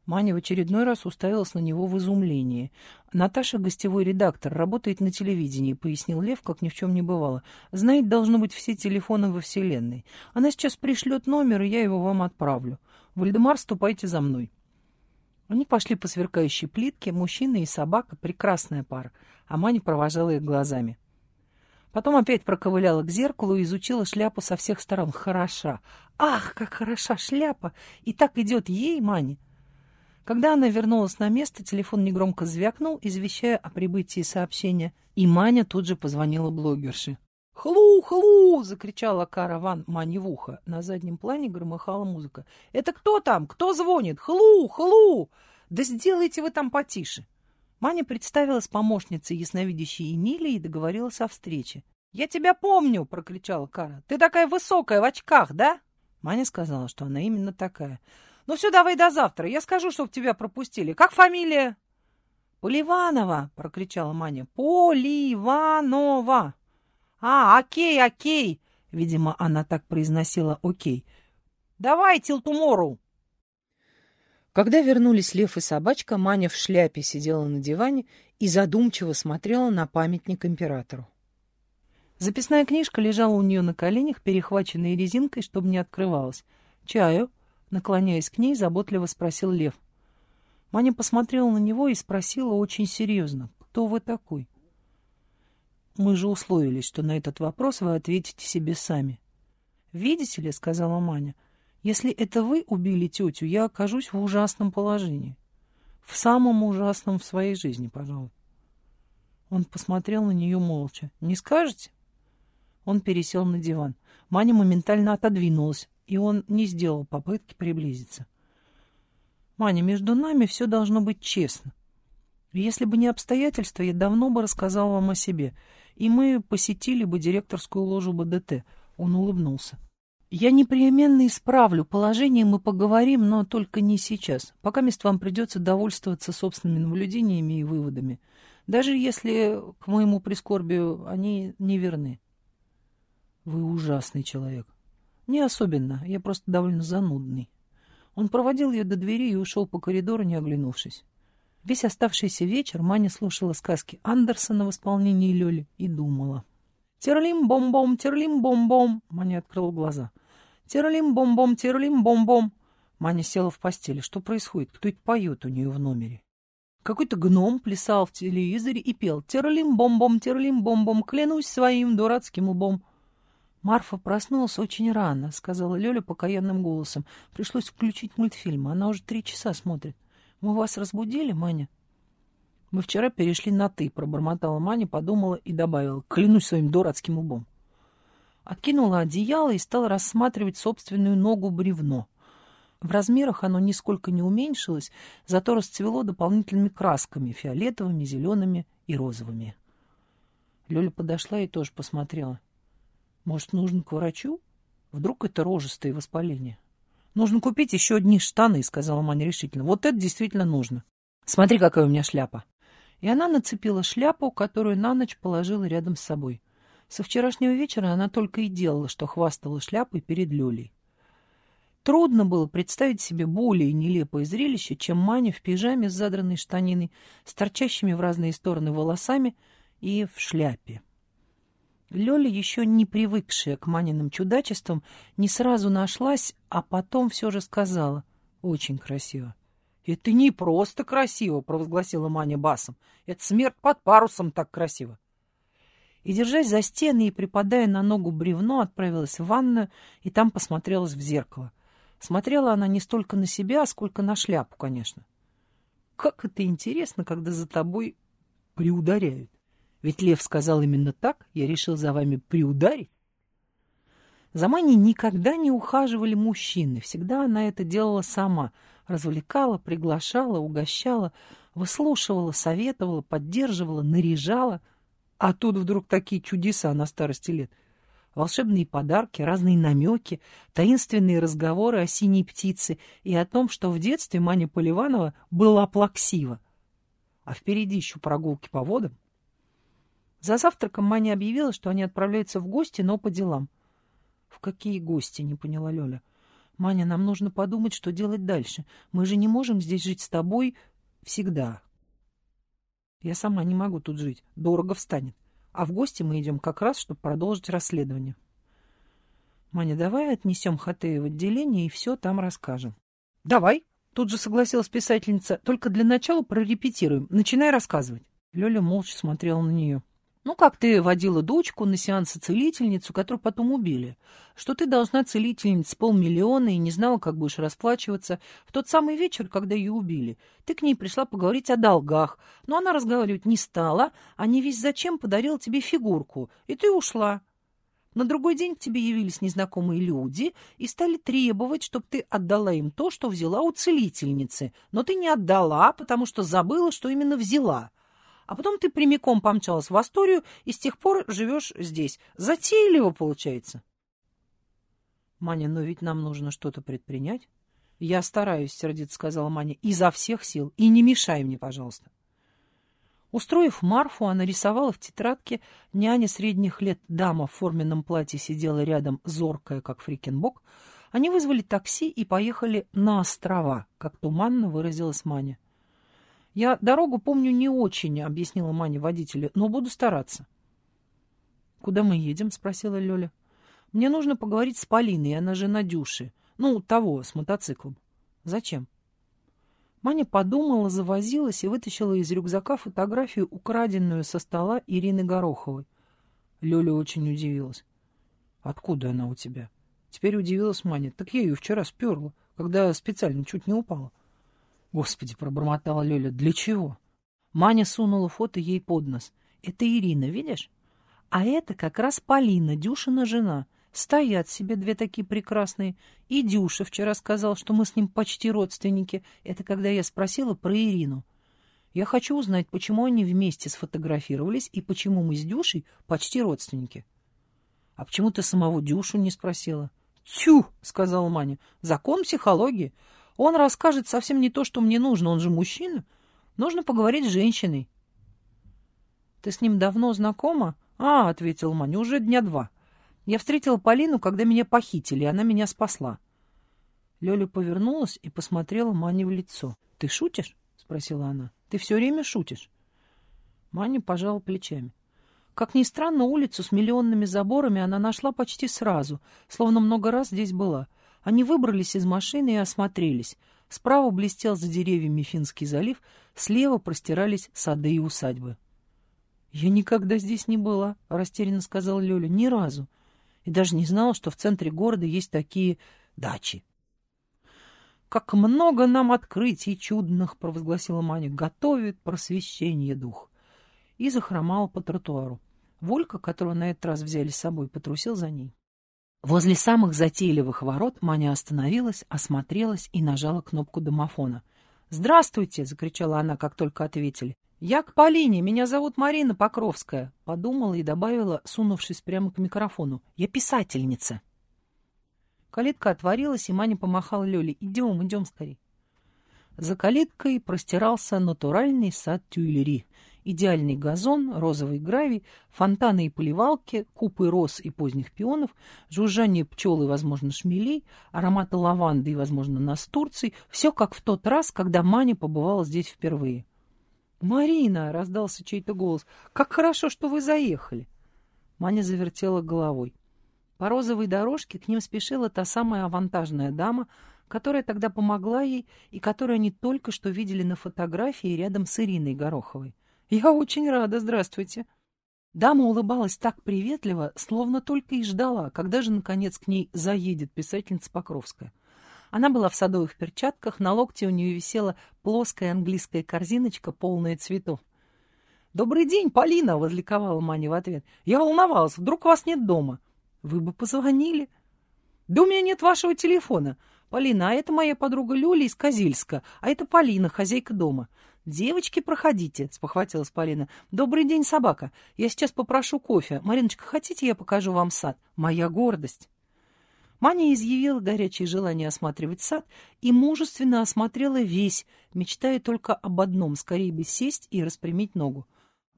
Маня в очередной раз уставилась на него в изумлении. «Наташа — гостевой редактор, работает на телевидении», — пояснил Лев, как ни в чем не бывало. «Знает, должно быть, все телефоны во Вселенной. Она сейчас пришлет номер, и я его вам отправлю. Вальдемар, ступайте за мной». Они пошли по сверкающей плитке, мужчина и собака, прекрасная пара, а Маня провожала их глазами. Потом опять проковыляла к зеркалу и изучила шляпу со всех сторон. Хороша! Ах, как хороша шляпа! И так идет ей, Мане. Когда она вернулась на место, телефон негромко звякнул, извещая о прибытии сообщения, и Маня тут же позвонила блогерше. «Хлу, хлу!» — закричала караван Мани в ухо. На заднем плане громыхала музыка. «Это кто там? Кто звонит? Хлу, хлу! Да сделайте вы там потише!» Маня представилась помощницей ясновидящей Эмилии и договорилась о встрече. «Я тебя помню!» — прокричала Кара. «Ты такая высокая, в очках, да?» Маня сказала, что она именно такая. «Ну все, давай до завтра. Я скажу, чтоб тебя пропустили. Как фамилия?» «Поливанова!» — прокричала Маня. «Поливанова!» «А, окей, окей!» Видимо, она так произносила «окей». «Давай, tomorrow!» Когда вернулись Лев и собачка, Маня в шляпе сидела на диване и задумчиво смотрела на памятник императору. Записная книжка лежала у нее на коленях, перехваченная резинкой, чтобы не открывалась. «Чаю?» — наклоняясь к ней, заботливо спросил Лев. Маня посмотрела на него и спросила очень серьезно. «Кто вы такой?» «Мы же условились, что на этот вопрос вы ответите себе сами». «Видите ли?» — сказала Маня. «Если это вы убили тетю, я окажусь в ужасном положении. В самом ужасном в своей жизни, пожалуй». Он посмотрел на нее молча. «Не скажете?» Он пересел на диван. Маня моментально отодвинулась, и он не сделал попытки приблизиться. «Маня, между нами все должно быть честно. Если бы не обстоятельства, я давно бы рассказал вам о себе, и мы посетили бы директорскую ложу БДТ». Он улыбнулся. «Я непременно исправлю положение, мы поговорим, но только не сейчас. Пока мест вам придется довольствоваться собственными наблюдениями и выводами, даже если, к моему прискорбию, они не верны». Вы ужасный человек. Не особенно, я просто довольно занудный. Он проводил ее до двери и ушел по коридору, не оглянувшись. Весь оставшийся вечер Маня слушала сказки Андерсона в исполнении Лёли и думала. «Терлим-бом-бом, терлим-бом-бом!» Маня открыла глаза. «Терлим-бом-бом, терлим-бом-бом!» Маня села в постели. Что происходит? Кто это поет у нее в номере? Какой-то гном плясал в телевизоре и пел «Терлим-бом-бом, терлим-бом-бом, клянусь своим дурацким лбом!» Марфа проснулась очень рано, сказала Лёля покаянным голосом. Пришлось включить мультфильм. Она уже три часа смотрит. Мы вас разбудили, Маня? Мы вчера перешли на «ты», пробормотала Маня, подумала и добавила. Клянусь своим дурацким лбом. Откинула одеяло и стала рассматривать собственную ногу бревно. В размерах оно нисколько не уменьшилось, зато расцвело дополнительными красками — фиолетовыми, зелеными и розовыми. Лёля подошла и тоже посмотрела. Может, нужно к врачу? Вдруг это рожистое воспаление? Нужно купить еще одни штаны, сказала Маня решительно. Вот это действительно нужно. Смотри, какая у меня шляпа. И она нацепила шляпу, которую на ночь положила рядом с собой. Со вчерашнего вечера она только и делала, что хвастала шляпой перед Лёлей. Трудно было представить себе более нелепое зрелище, чем Маня в пижаме с задранной штаниной, с торчащими в разные стороны волосами и в шляпе. Лёля, еще не привыкшая к Маниным чудачествам, не сразу нашлась, а потом все же сказала. Очень красиво. «Это не просто красиво», — провозгласила Маня басом. «Это смерть под парусом так красиво». И, держась за стены и припадая на ногу бревно, отправилась в ванную и там посмотрелась в зеркало. Смотрела она не столько на себя, сколько на шляпу, конечно. Как это интересно, когда за тобой приударяют. Ведь Лев сказал именно так, я решил за вами приударить. За Маней никогда не ухаживали мужчины, всегда она это делала сама, развлекала, приглашала, угощала, выслушивала, советовала, поддерживала, наряжала. А тут вдруг такие чудеса на старости лет. Волшебные подарки, разные намеки, таинственные разговоры о синей птице и о том, что в детстве Маня Поливанова была плаксива. А впереди еще прогулки по водам. За завтраком Маня объявила, что они отправляются в гости, но по делам. — В какие гости? — не поняла Лёля. — Маня, нам нужно подумать, что делать дальше. Мы же не можем здесь жить с тобой всегда. Я сама не могу тут жить. Дорого встанет. А в гости мы идем как раз, чтобы продолжить расследование. Маня, давай отнесем Хатея в отделение и все там расскажем. Давай, тут же согласилась писательница. Только для начала прорепетируем. Начинай рассказывать. Лёля молча смотрела на нее. Ну, как ты водила дочку на сеансы целительницу, которую потом убили. Что ты должна целительниц полмиллиона и не знала, как будешь расплачиваться. В тот самый вечер, когда ее убили, ты к ней пришла поговорить о долгах. Но она разговаривать не стала, а не весь зачем подарила тебе фигурку. И ты ушла. На другой день к тебе явились незнакомые люди и стали требовать, чтобы ты отдала им то, что взяла у целительницы. Но ты не отдала, потому что забыла, что именно взяла. А потом ты прямиком помчалась в Асторию и с тех пор живешь здесь. Затейливо получается. Маня, но ведь нам нужно что-то предпринять. Я стараюсь, сердито сказала Маня, изо всех сил. И не мешай мне, пожалуйста. Устроив Марфу, она рисовала в тетрадке. Няня средних лет, дама в форменном платье, сидела рядом, зоркая, как фрикенбок. Они вызвали такси и поехали на острова, как туманно выразилась Маня. «Я дорогу помню не очень», — объяснила Маня водителю, — «но буду стараться». «Куда мы едем?» — спросила Лёля. «Мне нужно поговорить с Полиной, она жена Дюши. Ну, того, с мотоциклом». «Зачем?» Маня подумала, завозилась и вытащила из рюкзака фотографию, украденную со стола Ирины Гороховой. Лёля очень удивилась. «Откуда она у тебя?» Теперь удивилась Маня. «Так я ее вчера сперла, когда специально чуть не упала». «Господи!» — пробормотала Лёля. «Для чего?» Маня сунула фото ей под нос. «Это Ирина, видишь? А это как раз Полина, Дюшина жена. Стоят себе две такие прекрасные. И Дюша вчера сказал, что мы с ним почти родственники. Это когда я спросила про Ирину. Я хочу узнать, почему они вместе сфотографировались и почему мы с Дюшей почти родственники. А почему ты самого Дюшу не спросила? Тю, сказала Маня. Закон психологии. Он расскажет совсем не то, что мне нужно. Он же мужчина. Нужно поговорить с женщиной. Ты с ним давно знакома? А, ответил Маня, уже дня два. Я встретила Полину, когда меня похитили, и она меня спасла. Лёля повернулась и посмотрела Мане в лицо. — Ты шутишь? — спросила она. — Ты все время шутишь. Маня пожала плечами. Как ни странно, улицу с миллионными заборами она нашла почти сразу, словно много раз здесь была. Они выбрались из машины и осмотрелись. Справа блестел за деревьями Финский залив, слева простирались сады и усадьбы. — Я никогда здесь не была, — растерянно сказала Лёля, — ни разу и даже не знала, что в центре города есть такие дачи. «Как много нам открытий чудных!» — провозгласила Маня. «Готовит просвещение дух!» И захромала по тротуару. Волька, которого на этот раз взяли с собой, потрусил за ней. Возле самых затейливых ворот Маня остановилась, осмотрелась и нажала кнопку домофона. «Здравствуйте!» — закричала она, как только ответили. «Я к Полине, меня зовут Марина Покровская», — подумала и добавила, сунувшись прямо к микрофону. «Я писательница». Калитка отворилась, и Маня помахала Лёле. «Идем, идем скорей». За калиткой простирался натуральный сад Тюильри. Идеальный газон, розовый гравий, фонтаны и поливалки, купы роз и поздних пионов, жужжание пчел и, возможно, шмелей, ароматы лаванды и, возможно, настурций. Все как в тот раз, когда Маня побывала здесь впервые. «Марина!» — раздался чей-то голос. «Как хорошо, что вы заехали!» Маня завертела головой. По розовой дорожке к ним спешила та самая авантажная дама, которая тогда помогла ей и которую они только что видели на фотографии рядом с Ириной Гороховой. «Я очень рада, здравствуйте!» Дама улыбалась так приветливо, словно только и ждала, когда же, наконец, к ней заедет писательница Покровская. Она была в садовых перчатках, на локте у нее висела плоская английская корзиночка, полная цветов. «Добрый день, Полина!» — возликовала Маня в ответ. «Я волновалась, вдруг вас нет дома?» «Вы бы позвонили». «Да у меня нет вашего телефона. Полина, а это моя подруга Люля из Козельска, а это Полина, хозяйка дома». «Девочки, проходите», — спохватилась Полина. «Добрый день, собака. Я сейчас попрошу кофе. Мариночка, хотите, я покажу вам сад? Моя гордость». Маня изъявила горячее желание осматривать сад и мужественно осмотрела весь, мечтая только об одном — скорее бы сесть и распрямить ногу.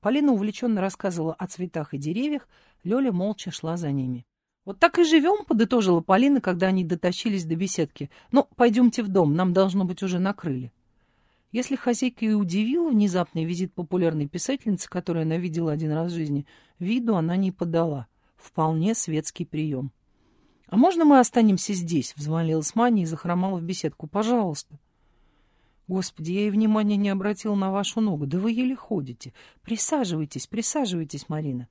Полина увлеченно рассказывала о цветах и деревьях, Лёля молча шла за ними. «Вот так и живем», — подытожила Полина, когда они дотащились до беседки. «Ну, пойдемте в дом, нам, должно быть, уже накрыли». Если хозяйка и удивила внезапный визит популярной писательницы, которую она видела один раз в жизни, виду она не подала. Вполне светский прием. «А можно мы останемся здесь?» — взмолилась Маня и захромала в беседку. «Пожалуйста». «Господи, я и внимания не обратила на вашу ногу. Да вы еле ходите. Присаживайтесь, присаживайтесь, Марина».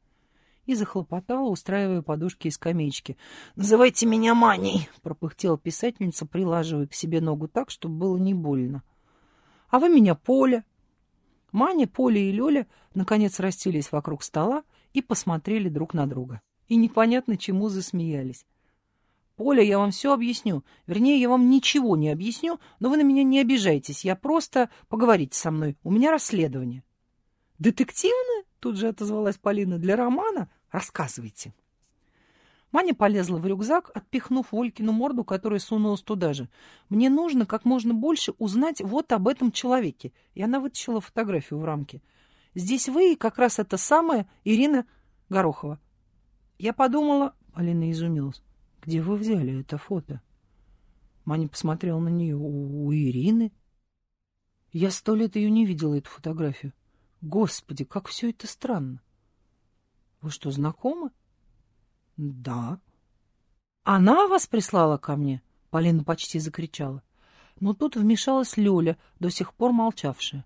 И захлопотала, устраивая подушки и скамеечки. «Называйте меня Маней!» — пропыхтела писательница, прилаживая к себе ногу так, чтобы было не больно. «А вы меня Поля!» Маня, Поля и Лёля наконец расселись вокруг стола и посмотрели друг на друга. и непонятно чему засмеялись. «Поля, я вам все объясню. Вернее, я вам ничего не объясню, но вы на меня не обижайтесь. Я просто... Поговорите со мной. У меня расследование». «Детективное?» — тут же отозвалась Полина. «Для романа? Рассказывайте». Маня полезла в рюкзак, отпихнув Волькину морду, которая сунулась туда же. «Мне нужно как можно больше узнать вот об этом человеке». И она вытащила фотографию в рамке. «Здесь вы и как раз это самая Ирина Горохова». Я подумала... Полина изумилась. «Где вы взяли это фото?» Маня посмотрела на нее. «У, у Ирины?» Я сто лет ее не видела, эту фотографию. Господи, как все это странно. Вы что, знакомы? Да. Она вас прислала ко мне? Полина почти закричала. Но тут вмешалась Лёля, до сих пор молчавшая.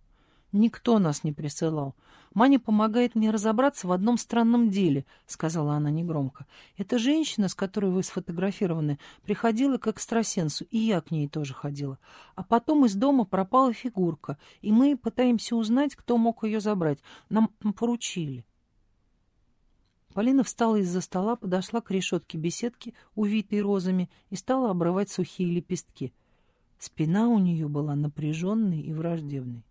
Никто нас не присылал. Маня помогает мне разобраться в одном странном деле, сказала она негромко. Эта женщина, с которой вы сфотографированы, приходила к экстрасенсу, и я к ней тоже ходила. А потом из дома пропала фигурка, и мы пытаемся узнать, кто мог ее забрать. Нам поручили. Полина встала из-за стола, подошла к решетке беседки, увитой розами, и стала обрывать сухие лепестки. Спина у нее была напряженной и враждебной.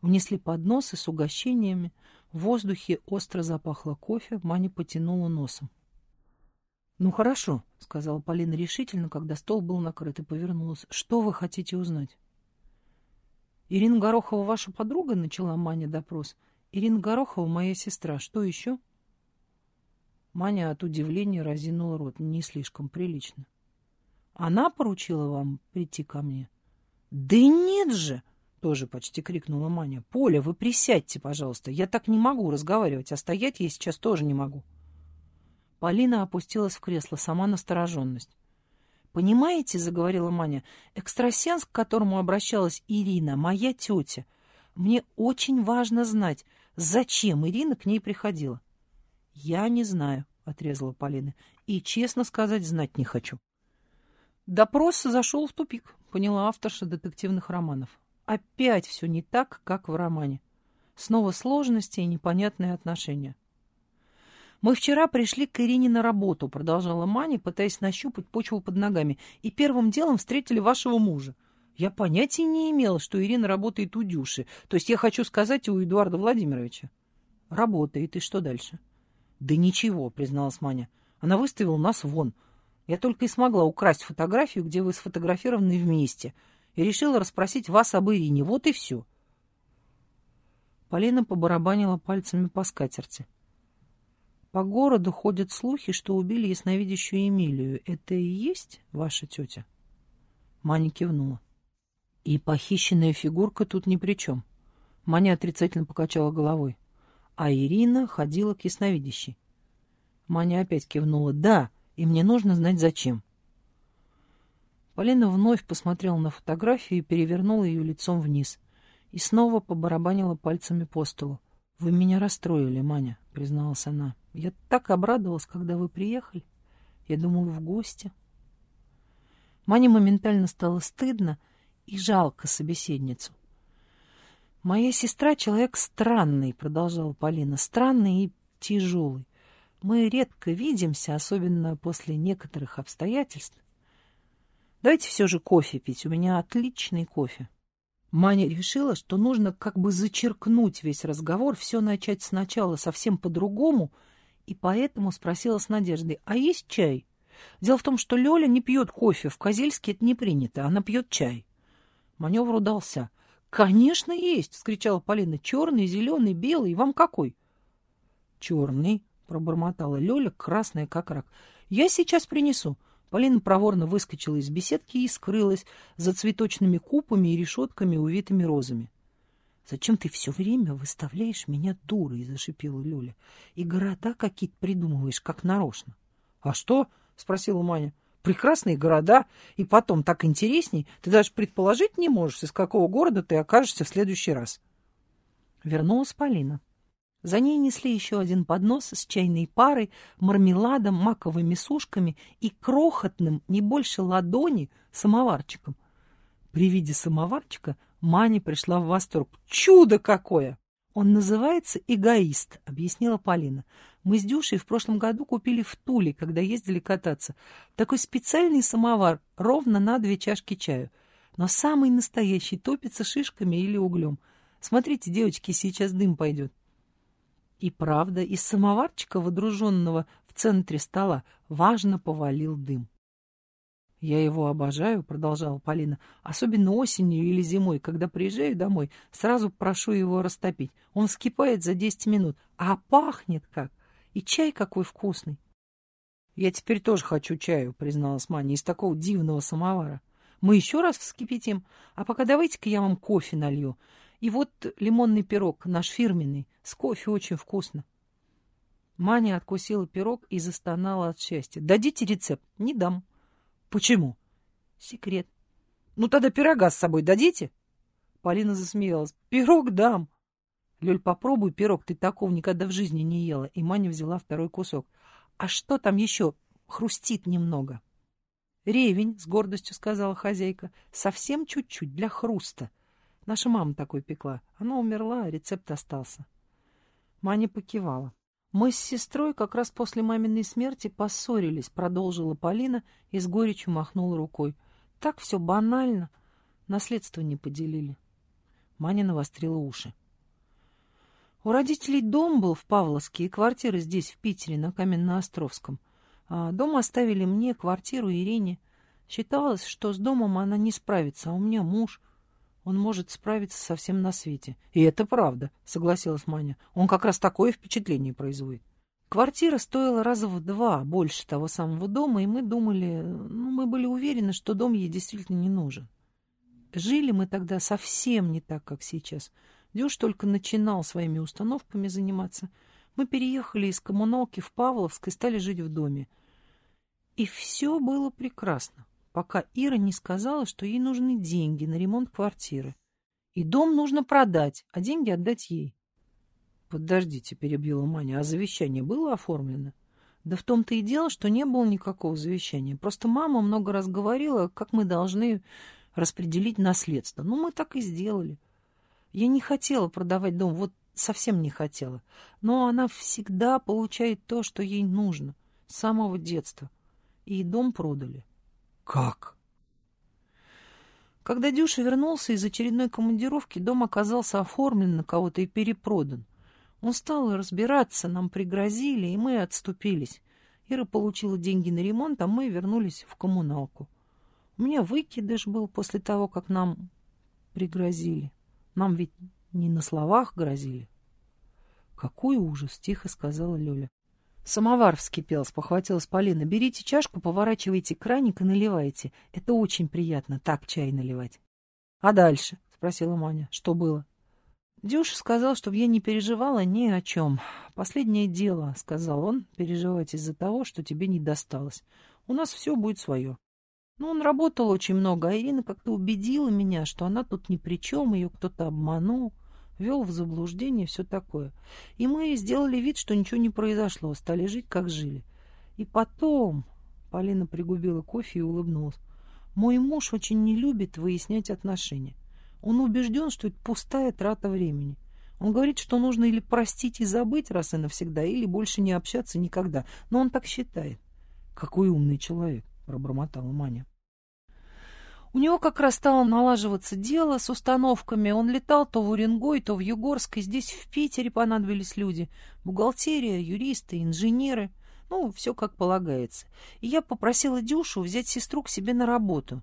Внесли подносы с угощениями. В воздухе остро запахло кофе, Маня потянула носом. «Ну хорошо», — сказала Полина решительно, когда стол был накрыт, и повернулась. «Что вы хотите узнать?» «Ирина Горохова ваша подруга?» — начала Маня допрос. «Ирина Горохова моя сестра. Что еще?» Маня от удивления разинула рот. Не слишком прилично. «Она поручила вам прийти ко мне?» «Да нет же!» — тоже почти крикнула Маня. «Поля, вы присядьте, пожалуйста. Я так не могу разговаривать, а стоять я сейчас тоже не могу». Полина опустилась в кресло, сама настороженность. «Понимаете, — заговорила Маня, — экстрасенс, к которому обращалась Ирина, моя тетя. Мне очень важно знать, зачем Ирина к ней приходила». «Я не знаю», — отрезала Полина, — «и, честно сказать, знать не хочу». Допрос зашел в тупик, поняла авторша детективных романов. Опять все не так, как в романе. Снова сложности и непонятные отношения. «Мы вчера пришли к Ирине на работу», — продолжала Маня, пытаясь нащупать почву под ногами, «и первым делом встретили вашего мужа. Я понятия не имела, что Ирина работает у Дюши. То есть я хочу сказать, у Эдуарда Владимировича». «Работает. И что дальше?» «Да ничего», — призналась Маня. «Она выставила нас вон. Я только и смогла украсть фотографию, где вы сфотографированы вместе и решила расспросить вас об Ирине. Вот и все. Полина побарабанила пальцами по скатерти. По городу ходят слухи, что убили ясновидящую Эмилию. Это и есть ваша тетя? Маня кивнула. И похищенная фигурка тут ни при чем. Маня отрицательно покачала головой. А Ирина ходила к ясновидящей. Маня опять кивнула. Да, и мне нужно знать, зачем. Полина вновь посмотрела на фотографию и перевернула ее лицом вниз. И снова побарабанила пальцами по столу. «Вы меня расстроили, Маня», — призналась она. «Я так обрадовалась, когда вы приехали. Я думала, в гости». Мане моментально стало стыдно и жалко собеседницу. «Моя сестра — человек странный», — продолжала Полина, — «странный и тяжелый. Мы редко видимся, особенно после некоторых обстоятельств. Давайте все же кофе пить, у меня отличный кофе. Маня решила, что нужно как бы зачеркнуть весь разговор, все начать сначала совсем по-другому, и поэтому спросила с надеждой, а есть чай? Дело в том, что Лёля не пьет кофе, в Козельске это не принято, она пьет чай. Маневр удался. «Конечно есть!» — вскричала Полина. «Черный, зеленый, белый. Вам какой?» «Черный», — пробормотала Лёля, красная как рак. «Я сейчас принесу». Полина проворно выскочила из беседки и скрылась за цветочными купами и решетками, увитыми розами. — Зачем ты все время выставляешь меня дурой? — зашипела Люля. — И города какие-то придумываешь, как нарочно. — А что? — спросила Маня. — Прекрасные города. И потом так интересней. Ты даже предположить не можешь, из какого города ты окажешься в следующий раз. Вернулась Полина. За ней несли еще один поднос с чайной парой, мармеладом, маковыми сушками и крохотным, не больше ладони, самоварчиком. При виде самоварчика Маня пришла в восторг. «Чудо какое!» «Он называется эгоист», — объяснила Полина. Мы с Дюшей в прошлом году купили в Туле, когда ездили кататься. Такой специальный самовар, ровно на две чашки чаю. Но самый настоящий, топится шишками или углем. Смотрите, девочки, сейчас дым пойдет. И правда, из самоварчика, водруженного в центре стола, важно повалил дым. «Я его обожаю», — продолжала Полина, — «особенно осенью или зимой, когда приезжаю домой, сразу прошу его растопить. Он вскипает за десять минут, а пахнет как! И чай какой вкусный!» «Я теперь тоже хочу чаю», — призналась Маня, — «из такого дивного самовара. Мы еще раз вскипятим, а пока давайте-ка я вам кофе налью. И вот лимонный пирог, наш фирменный, с кофе очень вкусно». Маня откусила пирог и застонала от счастья. «Дадите рецепт?» «Не дам». Почему? Секрет. Ну тогда пирога с собой дадите? Полина засмеялась. Пирог дам. Лёль, попробуй пирог, ты такого никогда в жизни не ела. И Маня взяла второй кусок. А что там еще? Хрустит немного. Ревень, с гордостью сказала хозяйка. Совсем чуть-чуть, для хруста. Наша мама такой пекла. Она умерла, а рецепт остался. Маня покивала. Мы с сестрой как раз после маминой смерти поссорились, продолжила Полина и с горечью махнула рукой. Так все банально. Наследство не поделили. Маня навострила уши. У родителей дом был в Павловске и квартира здесь, в Питере, на Каменноостровском. А дом оставили мне, квартиру Ирине. Считалось, что с домом она не справится, а у меня муж. Он может справиться со всем на свете. И это правда, согласилась Маня. Он как раз такое впечатление производит. Квартира стоила раза в два больше того самого дома, и мы думали, ну, мы были уверены, что дом ей действительно не нужен. Жили мы тогда совсем не так, как сейчас. Дюш только начинал своими установками заниматься. Мы переехали из коммуналки в Павловск и стали жить в доме. И все было прекрасно пока Ира не сказала, что ей нужны деньги на ремонт квартиры. И дом нужно продать, а деньги отдать ей. Подождите, перебила Маня, а завещание было оформлено? Да в том-то и дело, что не было никакого завещания. Просто мама много раз говорила, как мы должны распределить наследство. Ну, мы так и сделали. Я не хотела продавать дом, вот совсем не хотела. Но она всегда получает то, что ей нужно, с самого детства. И дом продали. Как? Когда Дюша вернулся из очередной командировки, дом оказался оформлен на кого-то и перепродан. Он стал разбираться, нам пригрозили, и мы отступились. Ира получила деньги на ремонт, а мы вернулись в коммуналку. У меня выкидыш был после того, как нам пригрозили. Нам ведь не на словах грозили. Какой ужас, тихо сказала Лёля. Самовар вскипел, спохватилась Полина. Берите чашку, поворачивайте краник и наливайте. Это очень приятно, так чай наливать. — А дальше? — спросила Маня. — Что было? Дюша сказал, чтобы я не переживала ни о чем. Последнее дело, — сказал он, — переживать из-за того, что тебе не досталось. У нас все будет свое. Ну, он работал очень много, а Ирина как-то убедила меня, что она тут ни при чем, ее кто-то обманул вел в заблуждение, все такое. И мы сделали вид, что ничего не произошло, стали жить, как жили. И потом... Полина пригубила кофе и улыбнулась. Мой муж очень не любит выяснять отношения. Он убежден, что это пустая трата времени. Он говорит, что нужно или простить и забыть раз и навсегда, или больше не общаться никогда. Но он так считает. Какой умный человек, пробормотала Маня. У него как раз стало налаживаться дело с установками. Он летал то в Уренгой, то в Югорск, и здесь в Питере понадобились люди. Бухгалтерия, юристы, инженеры. Ну, все как полагается. И я попросила Дюшу взять сестру к себе на работу.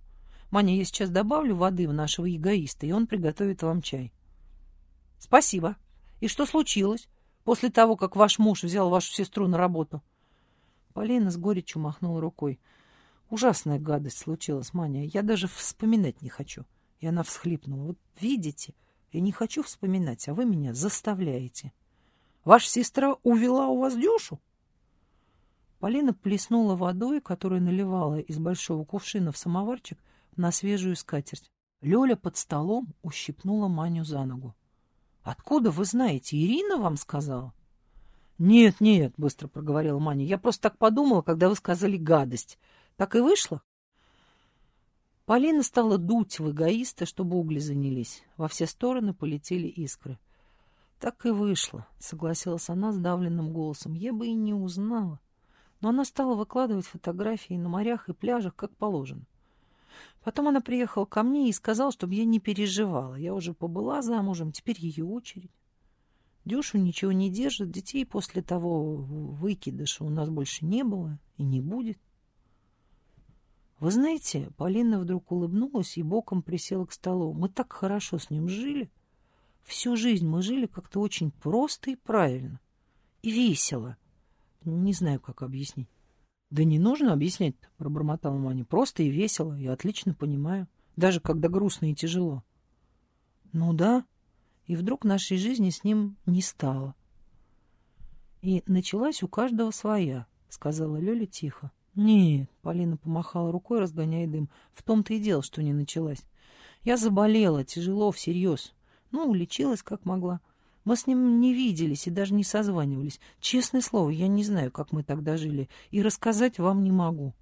Маня, я сейчас добавлю воды в нашего эгоиста, и он приготовит вам чай. Спасибо. И что случилось после того, как ваш муж взял вашу сестру на работу? Полина с горечью махнула рукой. — Ужасная гадость случилась, Маня. Я даже вспоминать не хочу. И она всхлипнула. Вот видите, я не хочу вспоминать, а вы меня заставляете. Ваша сестра увела у вас Дюшу? Полина плеснула водой, которую наливала из большого кувшина в самоварчик, на свежую скатерть. Лёля под столом ущипнула Маню за ногу. — Откуда вы знаете? Ирина вам сказала? — Нет, нет, — быстро проговорила Маня. — Я просто так подумала, когда вы сказали гадость. Так и вышло. Полина стала дуть в эгоиста, чтобы угли занялись. Во все стороны полетели искры. Так и вышло, согласилась она сдавленным голосом. Я бы и не узнала. Но она стала выкладывать фотографии на морях и пляжах, как положено. Потом она приехала ко мне и сказала, чтобы я не переживала. Я уже побыла замужем, теперь ее очередь. Дюшу ничего не держит, детей после того выкидыша у нас больше не было и не будет. Вы знаете, Полина вдруг улыбнулась и боком присела к столу. Мы так хорошо с ним жили. Всю жизнь мы жили как-то очень просто и правильно. И весело. Не знаю, как объяснить. Да не нужно объяснять, пробормотала Маня. Просто и весело. Я отлично понимаю. Даже когда грустно и тяжело. Ну да. И вдруг нашей жизни с ним не стало. И началась у каждого своя, сказала Лёля тихо. «Нет», — Полина помахала рукой, разгоняя дым. «В том-то и дело, что не началась. Я заболела, тяжело, всерьез. Ну, лечилась как могла. Мы с ним не виделись и даже не созванивались. Честное слово, я не знаю, как мы тогда жили, и рассказать вам не могу».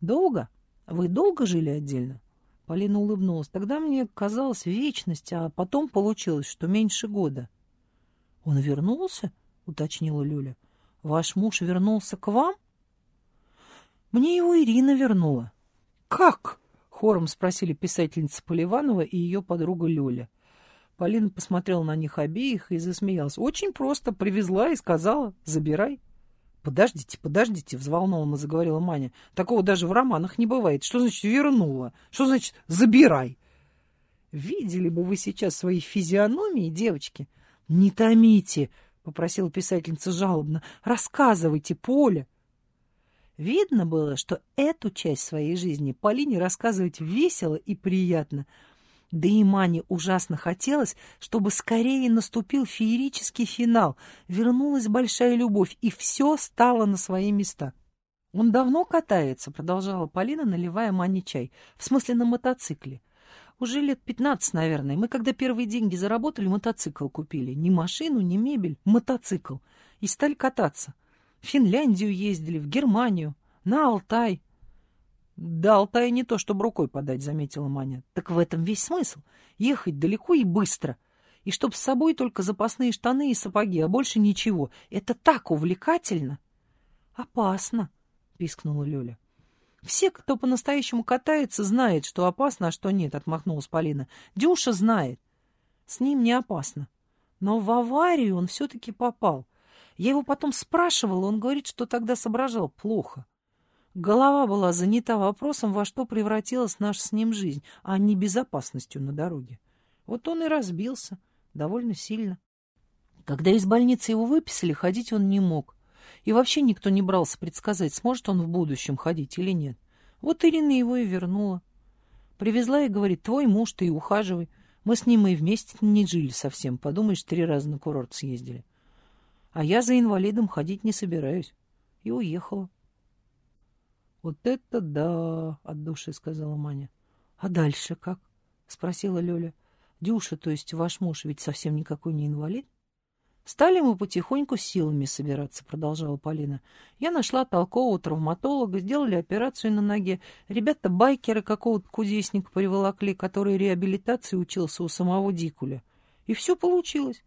«Долго? Вы долго жили отдельно?» Полина улыбнулась. «Тогда мне казалось вечность, а потом получилось, что меньше года». «Он вернулся?» — уточнила Люля. «Ваш муж вернулся к вам?» Мне его Ирина вернула. Как? Хором спросили писательница Поливанова и ее подруга Лёля. Полина посмотрела на них обеих и засмеялась. Очень просто. Привезла и сказала, забирай. «Подождите, подождите», — взволнованно заговорила Маня. «Такого даже в романах не бывает. Что значит вернула? Что значит забирай?» «Видели бы вы сейчас свои физиономии, девочки?» «Не томите», — попросила писательница жалобно. «Рассказывайте, Поля». Видно было, что эту часть своей жизни Полине рассказывать весело и приятно. Да и Мане ужасно хотелось, чтобы скорее наступил феерический финал, вернулась большая любовь, и все стало на свои места. «Он давно катается», — продолжала Полина, наливая Мане чай. «В смысле, на мотоцикле. Уже лет пятнадцать, наверное. Мы, когда первые деньги заработали, мотоцикл купили. Ни машину, ни мебель, мотоцикл. И стали кататься. В Финляндию ездили, в Германию, на Алтай. Да, Алтай не то, чтобы рукой подать, заметила Маня. Так в этом весь смысл. Ехать далеко и быстро. И чтоб с собой только запасные штаны и сапоги, а больше ничего. Это так увлекательно. Опасно, пискнула Лёля. Все, кто по-настоящему катается, знает, что опасно, а что нет, отмахнулась Полина. Дюша знает. С ним не опасно. Но в аварию он все-таки попал. Я его потом спрашивала, он говорит, что тогда соображал плохо. Голова была занята вопросом, во что превратилась наша с ним жизнь, а не безопасностью на дороге. Вот он и разбился, довольно сильно. Когда из больницы его выписали, ходить он не мог. И вообще никто не брался предсказать, сможет он в будущем ходить или нет. Вот Ирина его и вернула. Привезла и говорит, твой муж, ты и ухаживай. Мы с ним и вместе не жили совсем. Подумаешь, три раза на курорт съездили. А я за инвалидом ходить не собираюсь. И уехала. Вот это да, от души сказала Маня. А дальше как? Спросила Лёля. Дюша, то есть ваш муж, ведь совсем никакой не инвалид? Стали мы потихоньку силами собираться, продолжала Полина. Я нашла толкового травматолога, сделали операцию на ноге. Ребята-байкеры какого-то кудесника приволокли, который реабилитации учился у самого Дикуля. И все получилось.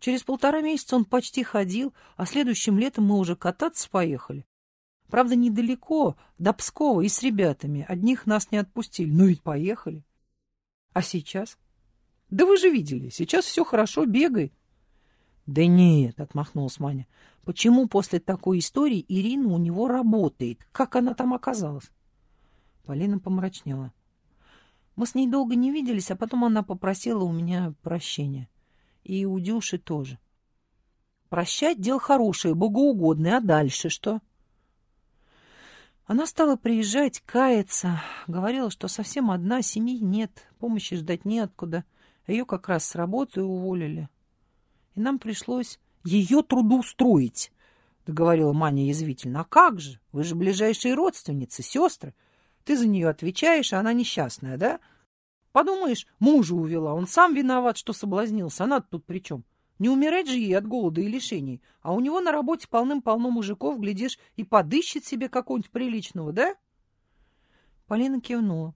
Через полтора месяца он почти ходил, а следующим летом мы уже кататься поехали. Правда, недалеко, до Пскова и с ребятами. Одних нас не отпустили, но ведь поехали. А сейчас? Да вы же видели, сейчас все хорошо, бегает. Да нет, отмахнулась Маня. Почему после такой истории Ирина у него работает? Как она там оказалась? Полина помрачнела. Мы с ней долго не виделись, а потом она попросила у меня прощения. И у Дюши тоже. Прощать — дело хорошее, богоугодное, а дальше что? Она стала приезжать, каяться, говорила, что совсем одна, семьи нет, помощи ждать неоткуда. Ее как раз с работы уволили. И нам пришлось ее трудоустроить, — договорила Маня язвительно. — А как же? Вы же ближайшие родственницы, сестры. Ты за нее отвечаешь, а она несчастная, да? — Подумаешь, мужа увела, он сам виноват, что соблазнился, она тут при чем? Не умирать же ей от голода и лишений, а у него на работе полным-полно мужиков, глядишь, и подыщет себе какого-нибудь приличного, да? Полина кивнула.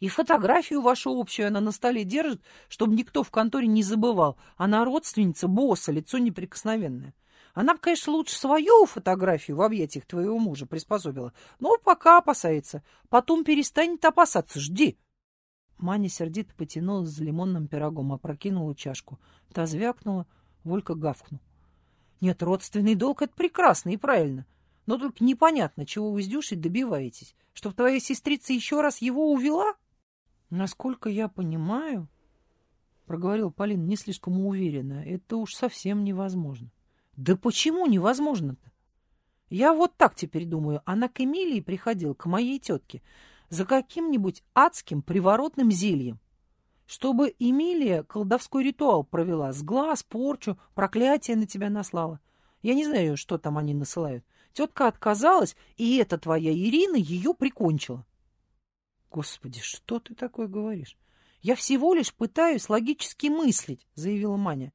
И фотографию вашу общую она на столе держит, чтобы никто в конторе не забывал. Она родственница босса, лицо неприкосновенное. Она бы, конечно, лучше свою фотографию в объятиях твоего мужа приспособила, но пока опасается. Потом перестанет опасаться. Жди. Маня сердито потянулась за лимонным пирогом, опрокинула чашку. Та звякнула, Волька гавкнул. Нет, родственный долг — это прекрасно и правильно. Но только непонятно, чего вы с Дюшей добиваетесь. Чтоб твоя сестрица еще раз его увела? Насколько я понимаю, — проговорил Полин не слишком уверенно, — это уж совсем невозможно. Да почему невозможно-то? Я вот так теперь думаю. Она к Эмилии приходила, к моей тетке, за каким-нибудь адским приворотным зельем. Чтобы Эмилия колдовской ритуал провела, с глаз, порчу, проклятие на тебя наслала. Я не знаю, что там они насылают. Тетка отказалась, и эта твоя Ирина ее прикончила. Господи, что ты такое говоришь? Я всего лишь пытаюсь логически мыслить, заявила Маня.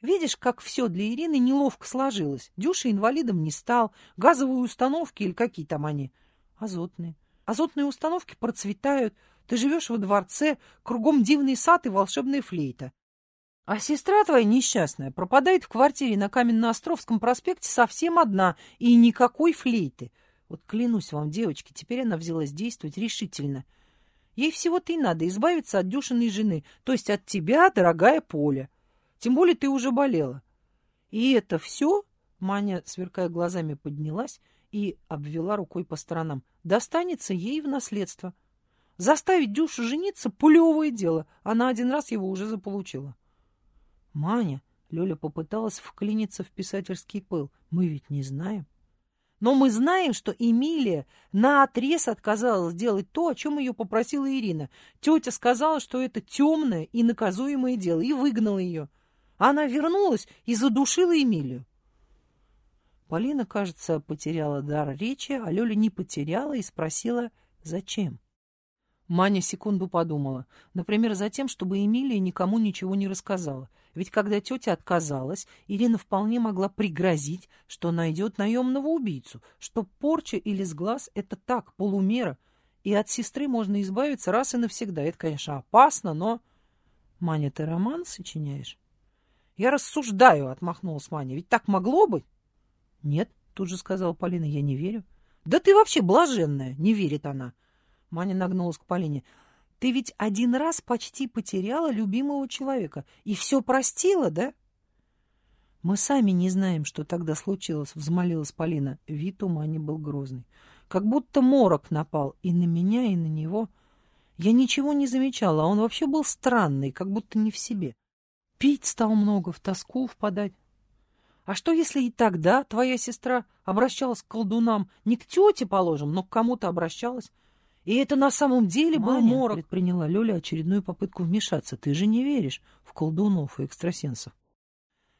Видишь, как все для Ирины неловко сложилось. Дюша инвалидом не стал, газовые установки или какие там они. Азотные. Азотные установки процветают. Ты живешь во дворце, кругом дивный сад и волшебная флейта. А сестра твоя несчастная пропадает в квартире на Каменно-Островском проспекте совсем одна и никакой флейты. Вот клянусь вам, девочки, теперь она взялась действовать решительно. Ей всего-то и надо избавиться от Дюшиной жены, то есть от тебя, дорогая Поля. Тем более ты уже болела. И это все, Маня, сверкая глазами, поднялась и обвела рукой по сторонам, достанется ей в наследство. Заставить Дюшу жениться — пулевое дело. Она один раз его уже заполучила. Маня, Лёля попыталась вклиниться в писательский пыл. Мы ведь не знаем. Но мы знаем, что Эмилия наотрез отказалась делать то, о чем ее попросила Ирина. Тетя сказала, что это темное и наказуемое дело, и выгнала ее. Она вернулась и задушила Эмилию. Полина, кажется, потеряла дар речи, а Лёля не потеряла и спросила, зачем. Маня секунду подумала. Например, за тем, чтобы Эмилия никому ничего не рассказала. Ведь когда тетя отказалась, Ирина вполне могла пригрозить, что найдет наемного убийцу, что порча или сглаз — это так, полумера, и от сестры можно избавиться раз и навсегда. Это, конечно, опасно, но... Маня, ты роман сочиняешь? Я рассуждаю, отмахнулась Маня. Ведь так могло быть? Нет, тут же сказала Полина, я не верю. Да ты вообще блаженная, не верит она. Маня нагнулась к Полине. Ты ведь один раз почти потеряла любимого человека и все простила, да? Мы сами не знаем, что тогда случилось, взмолилась Полина. Вид у Мани был грозный. Как будто морок напал и на меня, и на него. Я ничего не замечала, а он вообще был странный, как будто не в себе. Пить стал много, в тоску впадать. А что, если и тогда твоя сестра обращалась к колдунам? Не к тете, положим, но к кому-то обращалась? И это на самом деле Маня, был морок. предприняла Лёля очередную попытку вмешаться. Ты же не веришь в колдунов и экстрасенсов.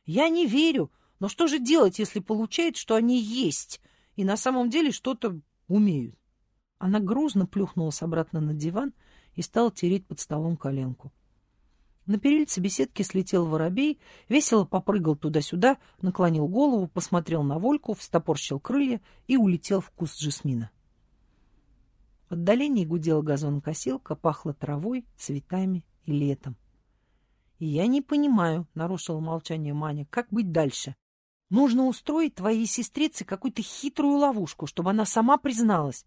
Я не верю. Но что же делать, если получается, что они есть и на самом деле что-то умеют? Она грузно плюхнулась обратно на диван и стала тереть под столом коленку. На перильце беседки слетел воробей, весело попрыгал туда-сюда, наклонил голову, посмотрел на Вольку, встопорщил крылья и улетел в куст жасмина. В отдалении гудела газонокосилка, пахло травой, цветами и летом. — я не понимаю, — нарушила молчание Маня, — как быть дальше? Нужно устроить твоей сестрице какую-то хитрую ловушку, чтобы она сама призналась.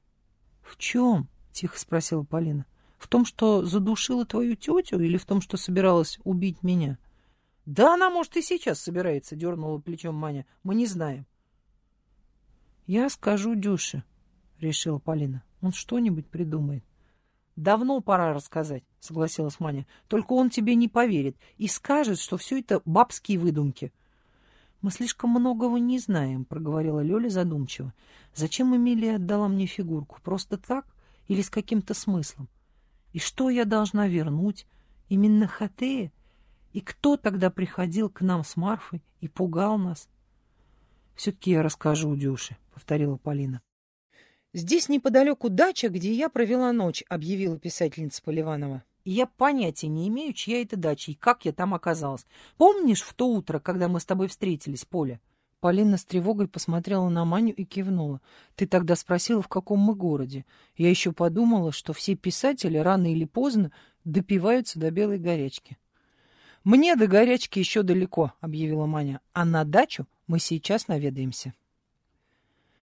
— В чем? — тихо спросила Полина. В том, что задушила твою тетю или в том, что собиралась убить меня? — Да она, может, и сейчас собирается, — дернула плечом Маня. — Мы не знаем. — Я скажу Дюше, — решила Полина. — Он что-нибудь придумает. — Давно пора рассказать, — согласилась Маня. — Только он тебе не поверит и скажет, что все это бабские выдумки. — Мы слишком многого не знаем, — проговорила Лёля задумчиво. — Зачем Эмилия отдала мне фигурку? Просто так или с каким-то смыслом? — и что я должна вернуть? Именно Хатея? И кто тогда приходил к нам с Марфой и пугал нас? Все-таки я расскажу Дюше, — повторила Полина. Здесь неподалеку дача, где я провела ночь, — объявила писательница Поливанова. И я понятия не имею, чья это дача и как я там оказалась. Помнишь в то утро, когда мы с тобой встретились, Поля? Полина с тревогой посмотрела на Маню и кивнула. «Ты тогда спросила, в каком мы городе. Я еще подумала, что все писатели рано или поздно допиваются до белой горячки». «Мне до горячки еще далеко», — объявила Маня. «А на дачу мы сейчас наведаемся».